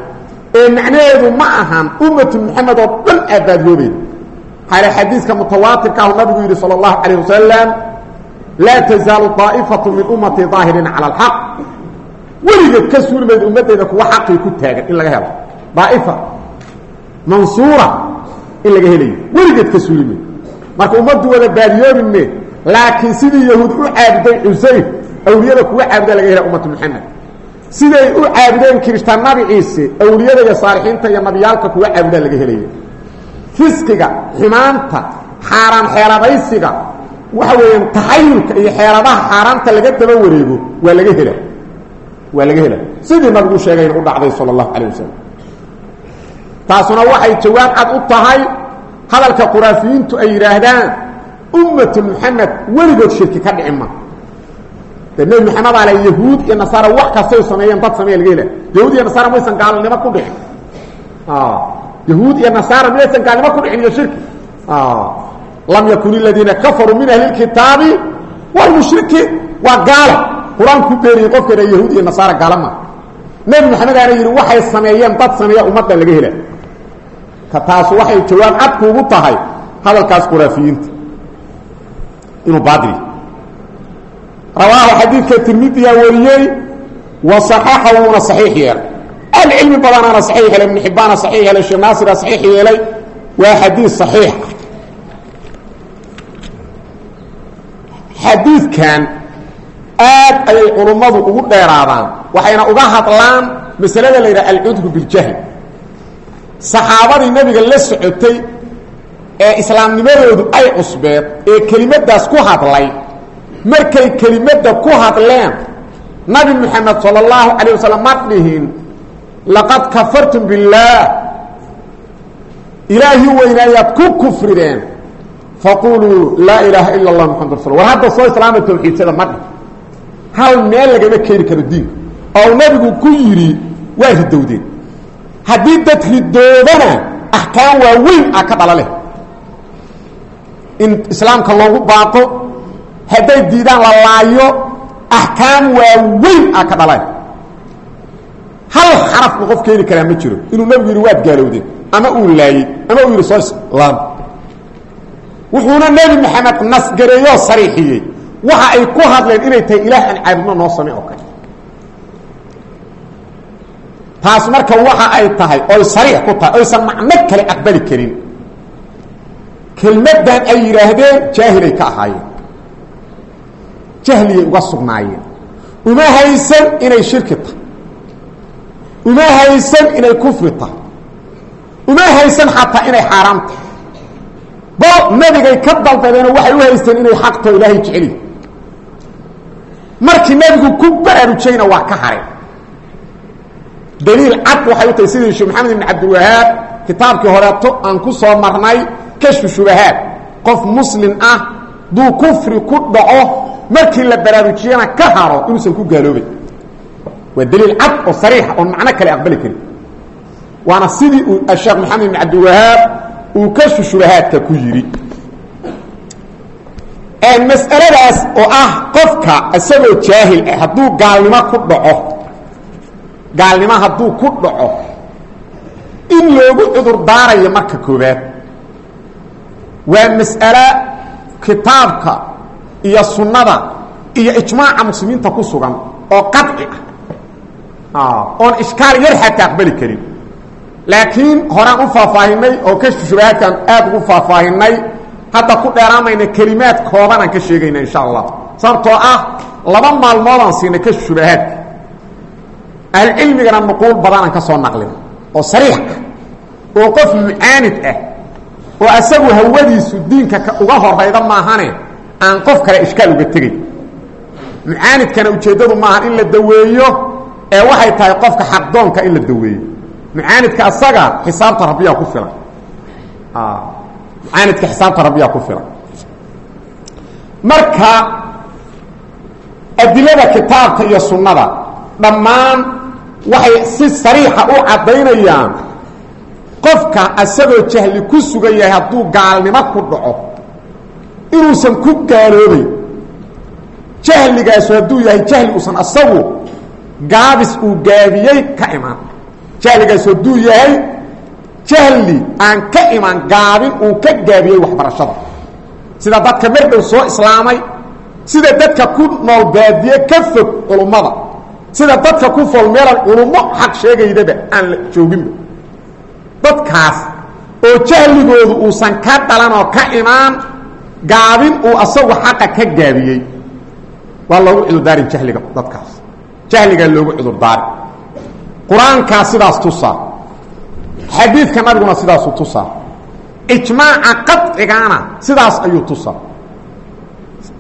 ee macnaheedu ma ahan ummatu moxamed oo dhan aabaadyoobeed hale xadiiska mutawaatirka ahu nabigu yidhi salى اllahu calayه wasalam laa tazaalu طaa'ifatu min ummati ظaahiriina calى اlxaq weligeed ka suuli mayd ummaddeeda kuwa xaqii ku taagan in laga helo daaifa mansuura in laga helayo weligeed ka suuli mayd marka ummaddu wada baadiyooninme laakiin sidii yahuud u caabuday cusayr awliyada kuwa caabuda laga hela ummatu maxamed siday u caabudeen kirishtaan nabi ciise awliyada iyo saalixiinta iyo nabiyaalka kuwa caabudaa laga helaya. Fisqiga xumaanta xaaraan xeeradaysiga waxa weeyaan taxayulka iyo xeeladaha xaaraanta laga daba wareego waa laga hela waa laga hela sidii nabigu sheegayna u dhacday sala allahu calayh wasalam taasuna waxay jawaab cad u tahay hadalka khuraafiyiintu ay yidhaahdaan ummatu maxamed weligood shirki ka dhici ma nebi maxamed ale yahuud iyo nasaara wax kastay sameeyeen dad sameeya laga hela. Yahuud iyo nasaara maysan gaalnimo ku dhicin. Yahuud iyo nasaara miyaysan gaalnimo ku dhicin iyo shirki. Lam yakun aladiina kafaruu min ahli lkitaabi wlmushrikiin waa gaalo qur'aan ku beeniyey qofkeena yahuud iyo nasaara gaalo ma nebi maxamed aana yidhi waxay sameeyeen dad sameeya ummadda laga hela. Ka taasu waxay jawaab cad kuugu tahay hadalkaas khuraafiyiinta inuu baadil rawaahu xadiidka tirmidiyaa wariyey wa صaxaxa wuuna صaxiix yeelay ahlicilmi badanaana صaxiix yeelay ibn xibbaana صaxiix yeelay sheekh naasira صaxiix yeelay waa xadiid صaxiix xadiidkan aad ayay culummadu ugu dheeraadaan waxayna uga hadlaan masalada la yidhaha alcudru biاljahl saxaabadii nebiga la socotay ee islaamnimadoodu ay cusbeed ee kelimadaas ku hadlay markay kelimadda ku hadleen nabi moxamed salى اllahu calayه wasalam ma dhihin laqad kafartum biاllaah ilaahi weynaayaad ku kufrideen faquluu laa ilaaha ila اllah maxamad rasul war hadda soo islaama tawxiidsada ma dhih hal meel lagama keeni karo diinka oo nabigu ku yidhi waa ridowdeen haddii dad ridoodana axkaam waaweyn ah ka dhala leh in islaamka loogu baaqo hadday diidaan la laayo axkaam waaweyn ah ka dhala hal xarafku qof keeni karaa ma jiro. Inuu nabigu yidhi waad gaalowdeen. Ama uu laayey ama uu yidhi soo islaam wuxuuna nebi maxamed nasgareeyoo sariixiyey. Waxa ay ku hadleen inay tahay ilaah aan caabudno noo same oo kale. Taas marka waxa ay tahay oy sariix ku tahay oysan macno kale aqbali karin. Kelmaddan ay yidhaahdeen jaahilay ka ahaayeen jahliyay uga sugnaayeen. Uma haysan inay shirki tahay. Uma haysan inay kufri tahay. Uma haysan xataa inay xaaraam tahay. Bal nebigay ka dalbadeenoo waxay u haysteen inay xaqtoo ilaahay jeceli markii nebigu ku baraarujayna waa ka hareen daliil cad waxay u tahay sidii sheekh maxamed ibn cabdilwahaab kitaabkii horeeto aan ku soo marnay kashfu shubahaad qof muslim ah duu kufri ku dhaco markii la baraarujiyana ka haro inuusan ku gaaloobay waa daliil cad oo sariixa oon macno kale aqbali karin. Waana sidii uu sheekh maxamed ibn cabdilwahaab uu kashfu shubahaadka ku yidhi. Mas'aladaas oo ah qofka isagoo jaahil ah hadduu gaalnimo ku dhaco gaalnimo hadduu ku dhaco in loogu cudur daarayo marka koobaad waa mas'alo kitaabka iyo sunnada iyo ijmaaca muslimiinta ku sugan oo qaci ah. Oon ishkaal yar xataa aqbali karin. Laakiin horaan u faahfaahinay oo kashfu shubahaadkaan aada ugu faahfaahinay hadda ku dheeraamayna kelimaad koobanaan ka sheegayna insha allah. Sababtoo ah laba maalmoodaan siinay kashfu shubahaadka ahlucilmigana nuquul badanaan ka soo naqlin oo sariix ah oo qof mucaanid ah oo asagu hawadiisu diinka uga horayda maahane aan qof kale ishkaal uga tegay mucaanidkana ujeeddadu maahan in la daweeyo ee waxay tahay qofka xaqdoonka in la daweeyo. Mucaanidka asaga xisaabta rabbiyaa ku filan. Mucaanidka xisaabta rabbiyaa ku filan. Marka adilada kitaabka iyo sunnada dhammaan waxay si sariixa u caddaynayaan. Qofka asagoo jahli ku sugan yahay hadduu gaalnimo ku dhaco inuusan ku gaaloobayn jahligaasu hadduu yahay jahli uusan asagu gaabis uu gaabiyey ka imaan. Jahligaasu hadduu yahay jahli aan ka imaan gaabin uu ka gaabiyey waxbarashada. Sida dadka mardhow soo islaamay sida dadka ku nool baadiye ka fog culummada sida dadka ku fool meelan culummo xaq sheegaydaba aan la jooginba dadkaas oo jahligoodu uusan ka dhalan oo ka imaan gaabin uu asagu xaqa ka gaabiyey waa loogu cudurdaarin jahliga dadkaas. Jahligaa loogu cudurdaari qur'aankaa sidaas tusaa. Xadiidka nabiguna sidaasuu tusaa. Ijmaaca qacigaana sidaas ayuu tusaa.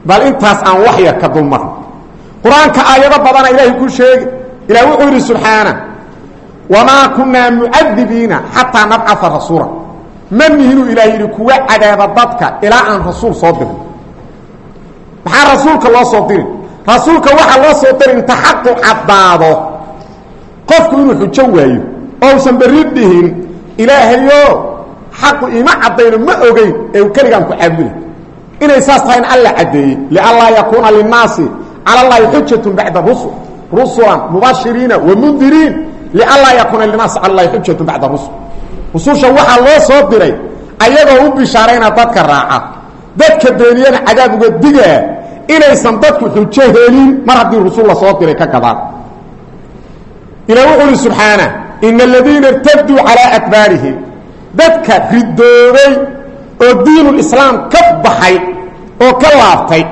Bal intaas aan wax ka dulmarno qur'aanka aayado badana ilaahay ku sheegi ilah wuxuu yidhi subxaana wamaa kunaa mucadibiina xataa nabcaa rasuula ma mihinuu ilaah yidhi kuwa cadaaba dadka ilaa aan rasuul soo dirin. Maxaa rasuulka loo soo dirin? Rasuulka waxaa loo soo dirin inta xaqu caddaado. Qofku inuu xujo waayo oo usan berri dhihin ilaahayo xaqu ima caddayno ma ogeyn ee keligaan ku caabudina inay saas tahay in alla caddeeyey lianlaa yakuuna linnaasi cala llahi xujatun bacda rusul rusulan mubashiriina wamundiriin lianlaa yakuuna linaasi cala llahi xujatun bacda rusul rususha waxaa loo soo diray ayagoo u bishaarayna dadka raaca. Dadka beeniyana cadaab uga digaa inaysan dadku xujo helin mar haddii rusul la soo diray ka gadaan ilah wuxuu uhi subxaana ina aladiina irtaduu calaa adbaarihim dadka ridoobay oo diinulislaam ka baxay oo ka laabtay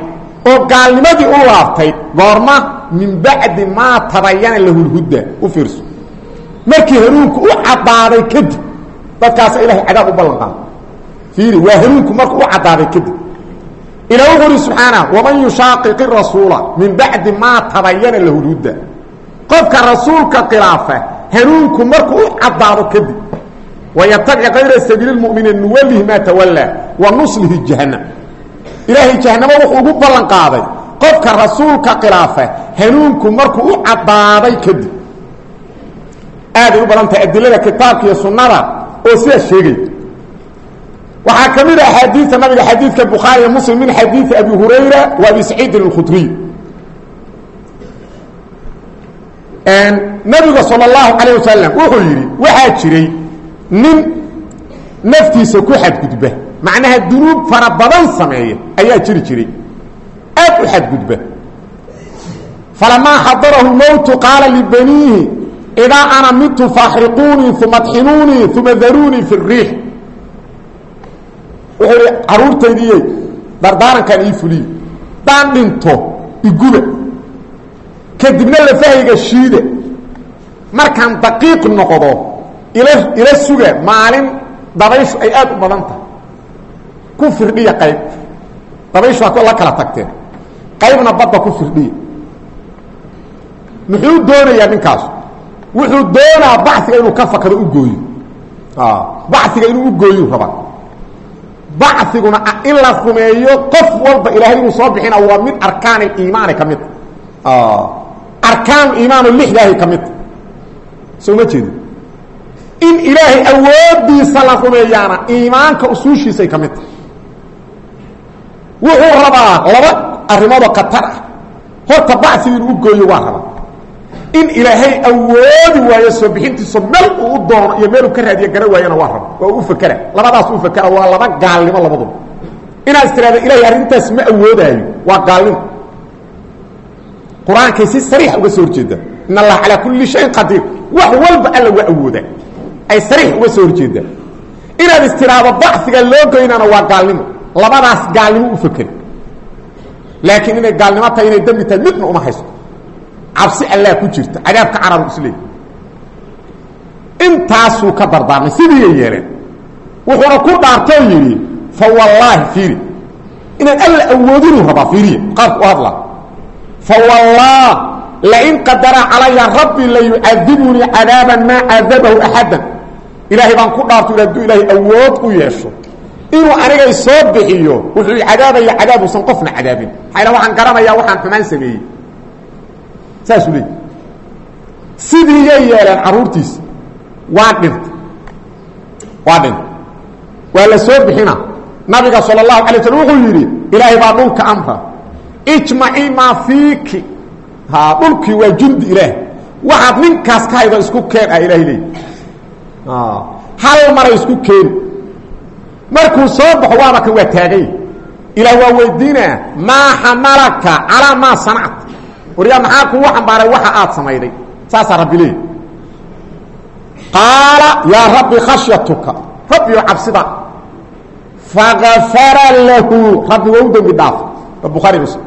oo gaalnimadii u laabtay goorma min bacdi maa tabayana lahulhuda u fiirso. Markii hanuunku u caddaaday kadib dadkaasa ilahay cadaab u ballan qaada fiiri waa hanuunku markuu u caddaaday kadib. Ilah wuxuu uhi subxaana waman yushaaqiqi rasuula min bacdi maa tabayana lahulhuda qofka rasuulka khilaafa hanuunku markuu u caddaado kadib wayatabic kayra sabiili lmuminiin nuwalihi maa tawallaa wa nuslihi jahanam ilaahay jahanamo wuxuu ugu ballan qaaday. Qofka rasuulka khilaafa hanuunku markuu u caddaaday kadib. Aaday u badan adilada kitaabka iyo sunnada oo sidaas sheegay. Waxaa ka mid a axaadiista nabiga xadiidka bukhaari muslim min xadiidi abi hurayra wa abi saciidin alkhudriy nabiga sal اlahu alayه wasalam wuxuu yidhi waxaa jiray nin naftiisa ku xadgudba macnaha dunuub fara badan sameeya ayaa jiri jiray. Aad u xadgudba. Falamaa xadarahu mowtu qaala libaniihi idaa ana midtu faxriquunii uma adxinuunii uma daruunii fi الriix wuxuu ihi caruurtaydiyey dardaarankan ii fuliye daan dhinto iguba kadibna lafahayga shiida markaan daqiiq noqdo ila ila suga maalin dabayshu ay aad u badan tahay ku firdhiya qayb dabayshu waa la kala tagteen qaybna badda ku firdhiya muxuu doonayaa ninkaasu wuxuu doonaa baciga inuu ka fakado u gooyo. Baciga inuu u gooyu rabaa baciguna in la rumeeyo qof walba ilaahay inuu soo bixina waa mid arkaan iimaani ka mid. Arkaan iimaano lixdaahay ka midta soo ma jeedi in ilaahay awoodiisa la rumeeyaana iimaanka usuushiisay ka mid. Tahay wuxuu rabaa laba arrimoodoo khatar ah. Horta bacigi inuu u gooyo waa rabaa in ilaahay awoodi waayo soo bixintiisa meel uu doono iyo meel uu ka raadiyo gara waayana waa raba waa u fakera labadaas u fakera waa laba gaalnimo labaduba. Inaad is tirahda ilahay arrintaas ma awoodaayo waa gaalnimo. Qur'aankay si sariix uga soo horjeeda. In allaha calaa kulli shayin qadiir. Wax walba alla waa ay sariix uga soo horjeedaan inaad istiraado baciga loo goynana waa gaalnimo. Labadaas gaalnimo u fakeri laakiin inay gaalnimo inay dembi tahay midna uma haysto cabsi allaa ku jirta cadaabka carabu isleey intaasuu ka dardaarmay sidiiay yeeleen. Wuxuuna ku dhaartoo yidhi fa wallaahi fiiri inaan alla awoodinuu rabaa fiiriya qaabka u hadla fawallah lain qadara calaya rabbi layucadibunii cadaaban maa cadabahu axadan ilaahay baan ku dhaarto hadduu ilaahay awood u yeesho inuu anigay soo bixiyo wuxuu cadaabaya cadaab uusan qofna cadaabin. Maxaa waxaan garanayaa waxaan xumaan sameeyey saasuu leey sidiiyay yeeleen carruurtiisa waa dhintay waa dhintay waa la soo bixina. Nabiga sala allahu alay slm wuxuu yidhi ilaahay baa dhulka amra ijmacii maa fiiki. Ha dhulkii waa jundi ilaah. Waxaad ninkaas ka haydo isku keen ah ilahay leey hal maray isku keeni markuu soo baxo waaba kan waa taagay ilaah waa weydiinaa maa xamalaka calaa maa sanact waryaa maxaa kugu xambaaray waxa aad samayday. Saasaa rabbi leey qaala yaa rabbi khashyatuka. Rabbiyo cabsida. Fagafara lahu. Rabbi waa u dembi dhaafay waa bukhaari muslim.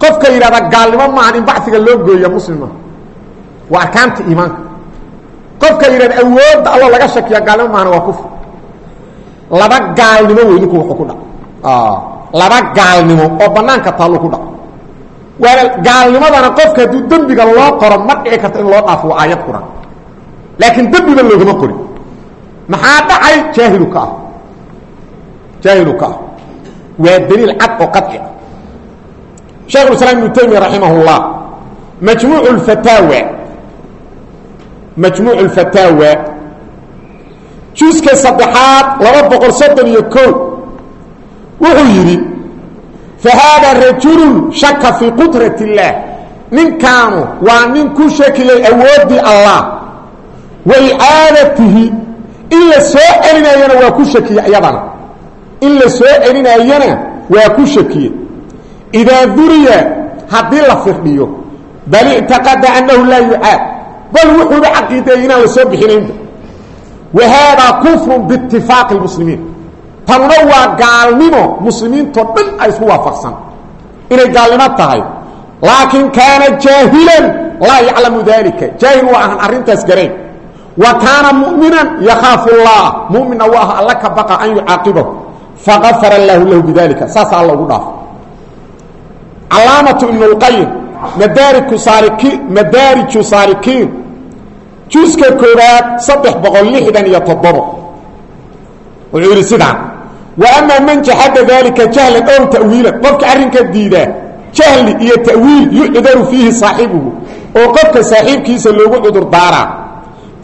Qofka yidhahda gaalnimo maahan in baxiga loo gooya muslima waa arkaanta iimaanka. Qofka yidhahda awoodda allo laga shakiya gaalnimo maahan waa kufr. Laba gaalnimo wey ninku wuxuu ku dhac. Laba gaalnimo oo banaanka taallu ku dhac gaalnimadana qofka hadduu dembiga loo qoro ma dhici karta in loo dhaafo waa aayad quran laakiin dembiba loogama qorin maxaa dhacay jaahilu ka ah jaahilu ka ah waa daliil cad oo qaci ah sheekh iسلام iبن تaymiya raximah الlah majmuuع اfataawa majmuuع الfataawa juska saddexaad laba boqol soddon iyo ko wuxuu yidhi fahaada rajulu shaka fii qudrati illaah ninkaanu waa nin ku shakiyay awooddii allah walcaadatihi in la soo celinaayana waa ku shakiye iyadana in la soo celinaayana waa ku shakiye idaa duriya haddii la firdhiyo bal ictiqada annahu laa yucaad bal wuxuuba caqiideeyey inaan la soo bixinaynba wa haadaa kufrun biitifaaqi اlmuslimiin tanuna waa gaalnimo. Muslimiintoo dhan ay isku waafaqsan. Inay gaalnimo tahay. Laakiin kaana jaahilan laa yaclamu dalika jaahil waa ahan arrintaas garayn wa kaana mu'minan yakhaafu allah muminna waa aha alla baqa an yucaaqibahu. Fagafara allaahu lahu bidalika saasa alla ugu dhaafo calaamatu ibn اlqayim madaariku saaliki madaariju juska koobaad saddex boqol lixdan iyo toddobo. Wuxuu yidhi wa amaa man jaxada daalika jahlan ow ta'wiilan qofka arrinka diidaa jahli iyo ta'wiil yucdaru fiihi saaxibuhu oo qofka saaxiibkiisa loogu cudur daaraa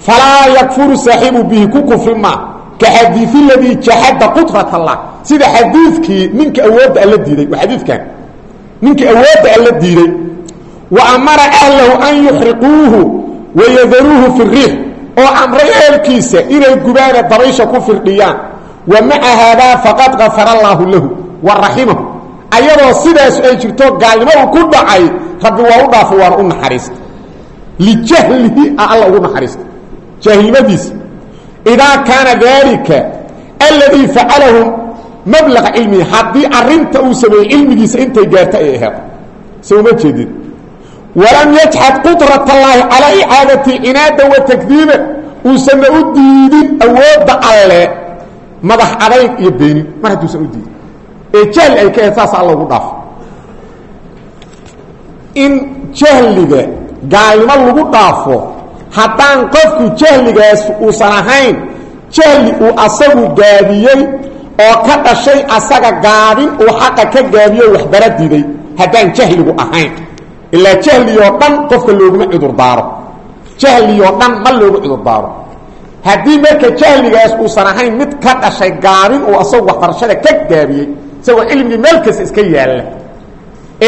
falaa yakfuru saaxibu bihi ku kufri maa ka xadiidi ladii jaxada qudrat allah sida xadiidkii ninka awoodda alla diiday waa xadiidkan ninkii awoodda alla diiday wa amara ahlahu an yuxriquuhu wayadaruuhu fi riix oo amray ehelkiisa inay gubaana dabaysha ku firdhiyaan wa maca haadaa faqad gafara allaahu lahu wa raximahu. Ayadoo sidaas ay jirto gaalnimadu ku dhacay rabbi waa u dhaafay waana u naxariista lijahlihi a alla ugu naxariista jaahilnimadiisa idaa kaana daalika alladii facalahu mablaqa cilmihi haddii arinta uu sameeyey cilmigiisa intay gaarta ay aheed se uma jeedin. Walam yajxad qudrat allaahi calaa icaadati cinaadan wa takdiiban uusanna u diidin awoodda alle madax adayg iyo beenin mar hadduusan u diidin. Ee jahli ay ka aheyd saasa alla ugu dhaafo in jahliga gaalnimo lagu dhaafo haddaan qofku jahligaas uusan ahayn jahli uu asagu gaabiyey oo ka dhashay asaga gaabin uu xaqa ka gaabiyo waxbara diday haddaan jahligu ahayn. Ilaa jahliyoo dhan qofka looguma cudurdaaro jahliyoo dhan ma loogu cudurdaaro haddii marka jahligaas uusan ahayn mid ka dhashay gaabin uu asagu waxbarashada ka gaabiyey isagoo cilmigii meel kasta iska yaalla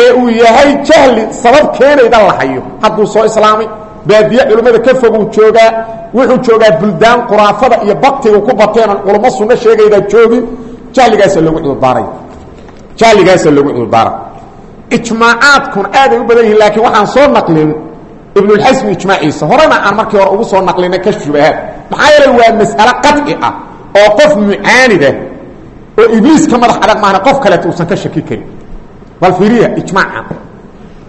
ee uu yahay jahli sabab keenayda la hadduu soo islaamay baadiye culimmada ka foguu joogaa wuxuu joogaa buldaan quraafada iyo baktiga ku bateenon culummo sunno sheegaydaa joogin jahligaasa loogu cudurdaaray jahligaasa loogu cudurdaara ijmaacaadkun aaday u badan yihiin laakiin waxaan soo naqlin ibnulxasmi ijmaaciisa horena aan markii hore ugu soo naqlina ka shubahaad maxaa yeelay waa mas'alo qaci ah oo qof mucaanida oo ibliis ka madax adag maahna qof kaleeta uusan ka shaki karin. Bal fiiriya ijmaaca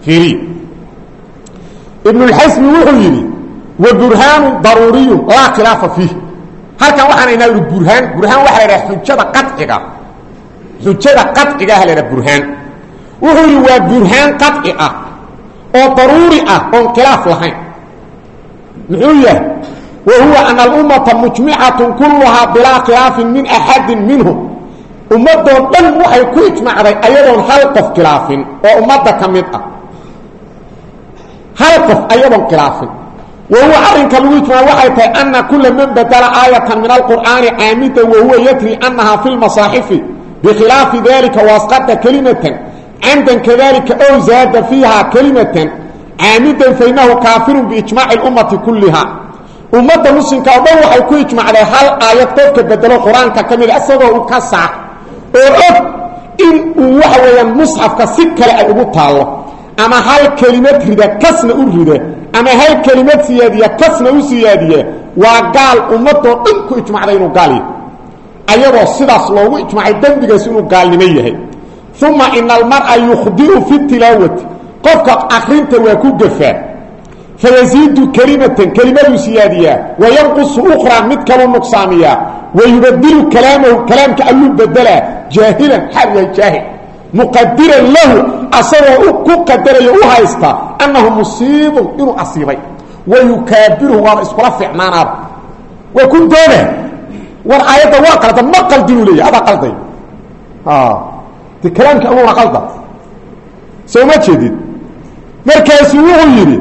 fiiriya. Ibnulxasmi wuxuu yidhi wa burhaanu daruuriyun laa khilaafa fiih. Halkan waxaan aynaa ihi burhaan burhaan waxa la idhaha xujada qaciga xujada qacigaha wuxuu yidhi waa burhaan qaci ah oo daruuri ah oon khilaaf lahayn. Muxuu yahay wa huwa ana alummata mujmicatun kulluhaa bilaa khilaafin min axadin minhum ummadoo dhan waxay ku ijmacday ayadoon hal qof khilaafin oo ummadda ka mid ah hal qof ayadoon khilaafin wa huwa arrinka lagu ijmaa waxay tahay ana kula man badala aayatan min alqur'aani caamidan wa huwa yadri annaha fi lmasaaxifi bikhilaafi dalika wasqada kelimatan camdan kadalika ow zaada fiiha kelimatan caamidan fainahu kaafirun biijmaaci اlummati kulliha ummadda muslimka oo dhan waxay ku ijmacday hal aayad qofka bedelo qur'aanka ka mida isagoo u ka sac oo og in uu waxa weeyaan musxafka si kale ay ugu taallo. Ama hal kelimad rida kasna u rida. Ama hal kelimad siyaadiya kasna u siyaadiya. Waa gaal ummadoo dhan ku ijmacday inuu gaal yahay. Ayadoo sidaas loogu ijmacay dembigaas inuu gaalnimo yahay. Uma ina almar'a yukhdi'u fi tilaawati. Qofka akrinta waa ku gafaa fayaziidu kelimatan kelimaduu siyaadiyaa wayanqusu ukhraa mid kaluu nuqsaamiyaa wayubadilu kalaamahu kalaamka alluu bedelaa jaahilan xaal yahay jaahil muqadiran lahu asagoo ku qadarayo u haysta annahu musiibun inuu asiibay wayukaabiruhu waaba iskula ficnaanaaba waa ku doona war aayadda waa qalda ma qaldinuu leeyahy adaa qalday de kalaamka alluna qalda soo ma jeedid markaasuu wuxuu yidhi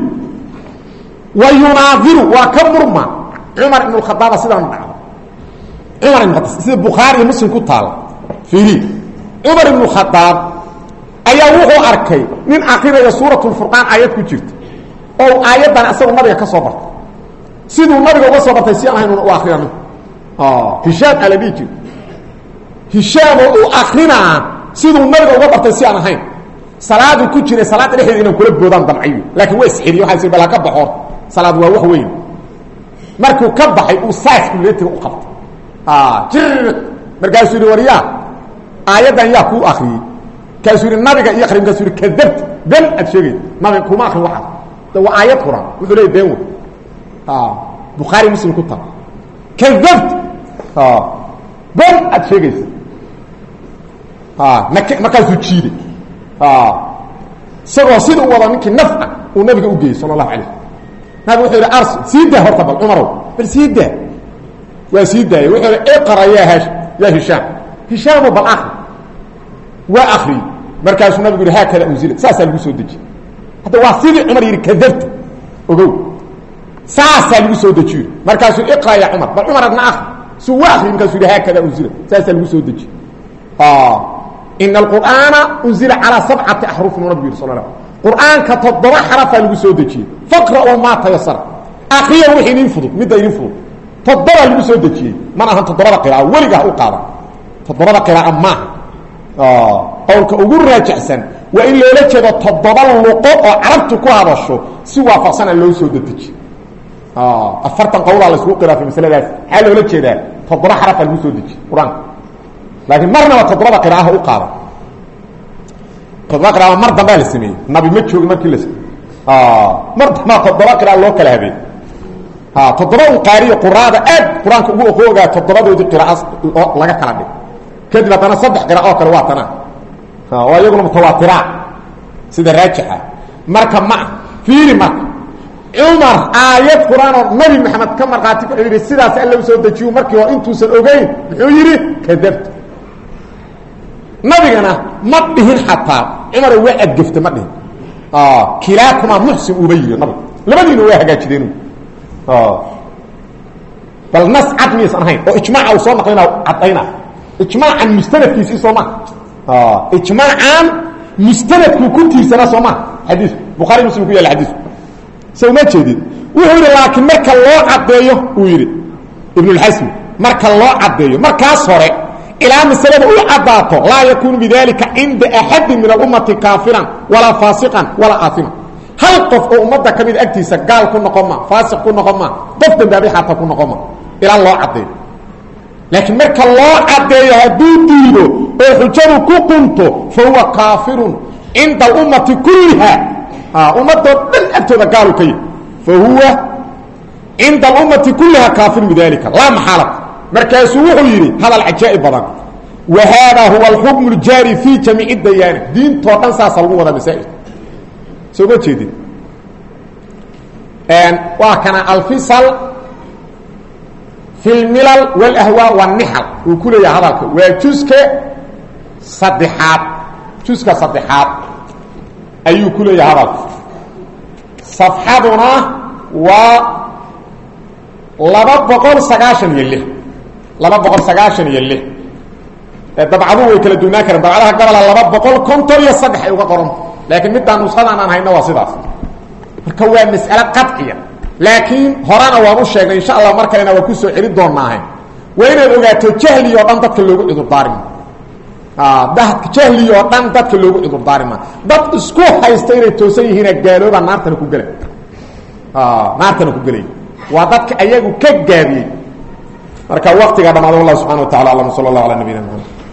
wayunaadiru waa ka murma cumar ibn khadaaba sidaan dhacdo cumar ibn khadaab sida bukhaari iyo muslim ku taala fiiri cumar ibnu khadaab ayaa wuxuu arkay nin akrinaya suuratulfurqaan aayad ku jirta oo aayaddan isagu nabiga ka soo bartay siduu nabiga uga soo bartay si aan ahayn u akrina hishaam ala dhihi jir hishaamoo u akrinaa siduu nabiga uga bartay si aan ahayn salaadu ku jiray salaada dhexdeeda inaan kula boodaan damcayo laakiin waa isxiriy waaa si bala ka baxo salaad waa wax weyn. Markuu ka baxay uu saas kuleetiga u qabtay. Jir markaasuu yihi waryaa aayaddan yaa kuu akriyey kaasuu yihi nabiga iyo akri markaasuu yihi kadabt ben aad sheegaysa nabiga kuma akrin waxaas de aayad quran wuxuu leey been wey bukhaari muslim ku tar kadabt ben aad sheegaysa mak markaasuu jiiday. Isagoo sida u wado ninkii nafca uu nabiga u geeyey sala allahu nabig wuxuu yidhi ars sii horta bal cumarow bal sii daa. Waa wuxuu yidhi iqra ya hash ya hishaam. Hishaamu bal akri waa akriyey markaasuu nabigu yidhi haakada unzila. Saasaa lagu soo dejiyey hadda waa sidii cumar yidhi kadabta ogow. Saasaa lagu soo dejiyo markaasuu iqra ya cumar bal cumar adna akri suu wa akriy markaasuu yidhi haakada unzila. Saasaa lagu soo dejiye in اqur'aana unzila calىa sabcati axrufin u nabigu yidhi sal qur'aanka toddoba xarafaa lagu soo dejiyey faqra'uu maa tayasara akriya wixii idin fudud midda idin fudud. Toddobaa lagu soo dejiyey mana ahan toddobada qira'a weliga ha u qaada toddobada qira'a maaha qowlka ugu raajacsan waa in loola jeedo toddoba luqo oo ku hadasho si waafaqsana loo soo dedejiye. Afartan qowlaa la isku khilaafay masaladaas. Maxaa loola jeedaa toddoba xarafaa lagu soo dejiyey qur'aanka. Laakiin marnaba toddobada qiraaha u qaada toddoba mar dambaa la sameeyey. Nabi ma joogin markii la mar dambaa toddoba qiraa loo kala habeen toddoba un qaariyo quraada aad qur'aanka ugu oqoogaa toddobadoodii qiraas laga kala dhig. Kadib haddana saddex qira oo kale waa tana oo iyaguna mutawaatira sida raajixa. Marka ma fiiri marka cumar aayad qur'aan oo nabi maxamed ka markhaati wuxuu yidhi sidaas alla u soo dejiyu markii hore intuusan ogeyn muxuu yidhi kadabta nabigana ma dhihin xataa cumaro waa adgefta ma dhihin kilaakumaa muxsin uuba yidhi nabiga labadiina waa hagaajideen bal nas cad miyaysan oo ijmaaca uu soo naqlina caddayna ijmaacan mustanadkiisii soo maha ijmaacan mustanadkuu ku soo maha xadiisku bukhaari muslim ku yaalla xadiisku so ma jeedid wuxuu yidhi laakiin marka loo caddeeyo uu yidhi ibnulxasmi marka loo caddeeyo markaas hore ilaa masalada u caddaato laa yakuunu bidalika cinda axadin min alummati kaafiran walaa faasiqan walaa aaiman hal qof oo ummadda ka gaal ku noqon ma ku noqon ma qof dambaabay ku noqon ilaa loo caddeeyo laakiin marka loo caddeeyo hadduu diido oo xujadu ku qunto fa huwa kaafirun cinda alummati kulliha ummadoo dhan agtooda gaalu ka yahy fa huwa cinda alummati kulliha kaafirun bidalika laa maxaalata markaasuu wuxuu yidhi hadal cajaa'ib badan. Wa haadaa huwa alxukmu ljaari fii jamiici dayaani. Diintoo dhan saasa lagu wadaa masaa'ilka soo ma jeedin? Waa kana alfisal fi lmilal wاlahwaa wاnixal uu ku leeyahay hadalka. Waa juska saddexaad. Juska saddexaad. Ayuu ku leeyahay hadalka. Safxaduna waa laba boqol sagaashan iyo lix laba boqol sagaashan iyo lix. Dabcaduhu way kala duwnaan kareen dabcadaha gabola laba boqol konton iyo saddex ay uga qoran. Laakiin midaan nushadan aan hayno waa sidaas. Marka waa mas'ale qaciya laakiin horena waan u sheegnay insha allah mar kalena waa ku soo celi doonaahay waa inaad ogaato jahli oo dhan dadka loogu cudurdaarin dadka jahli oo dhan dadka loogu cudurdaari maa dad isku haysta inay toosan yihiina gaalooba naartana ku gelay naartana ku gelay waa dadka ayagu ka gaabiyey marka waktiga dhamaada wallah subxana wa tacala alam. Sala allah ala nabiyina maxamed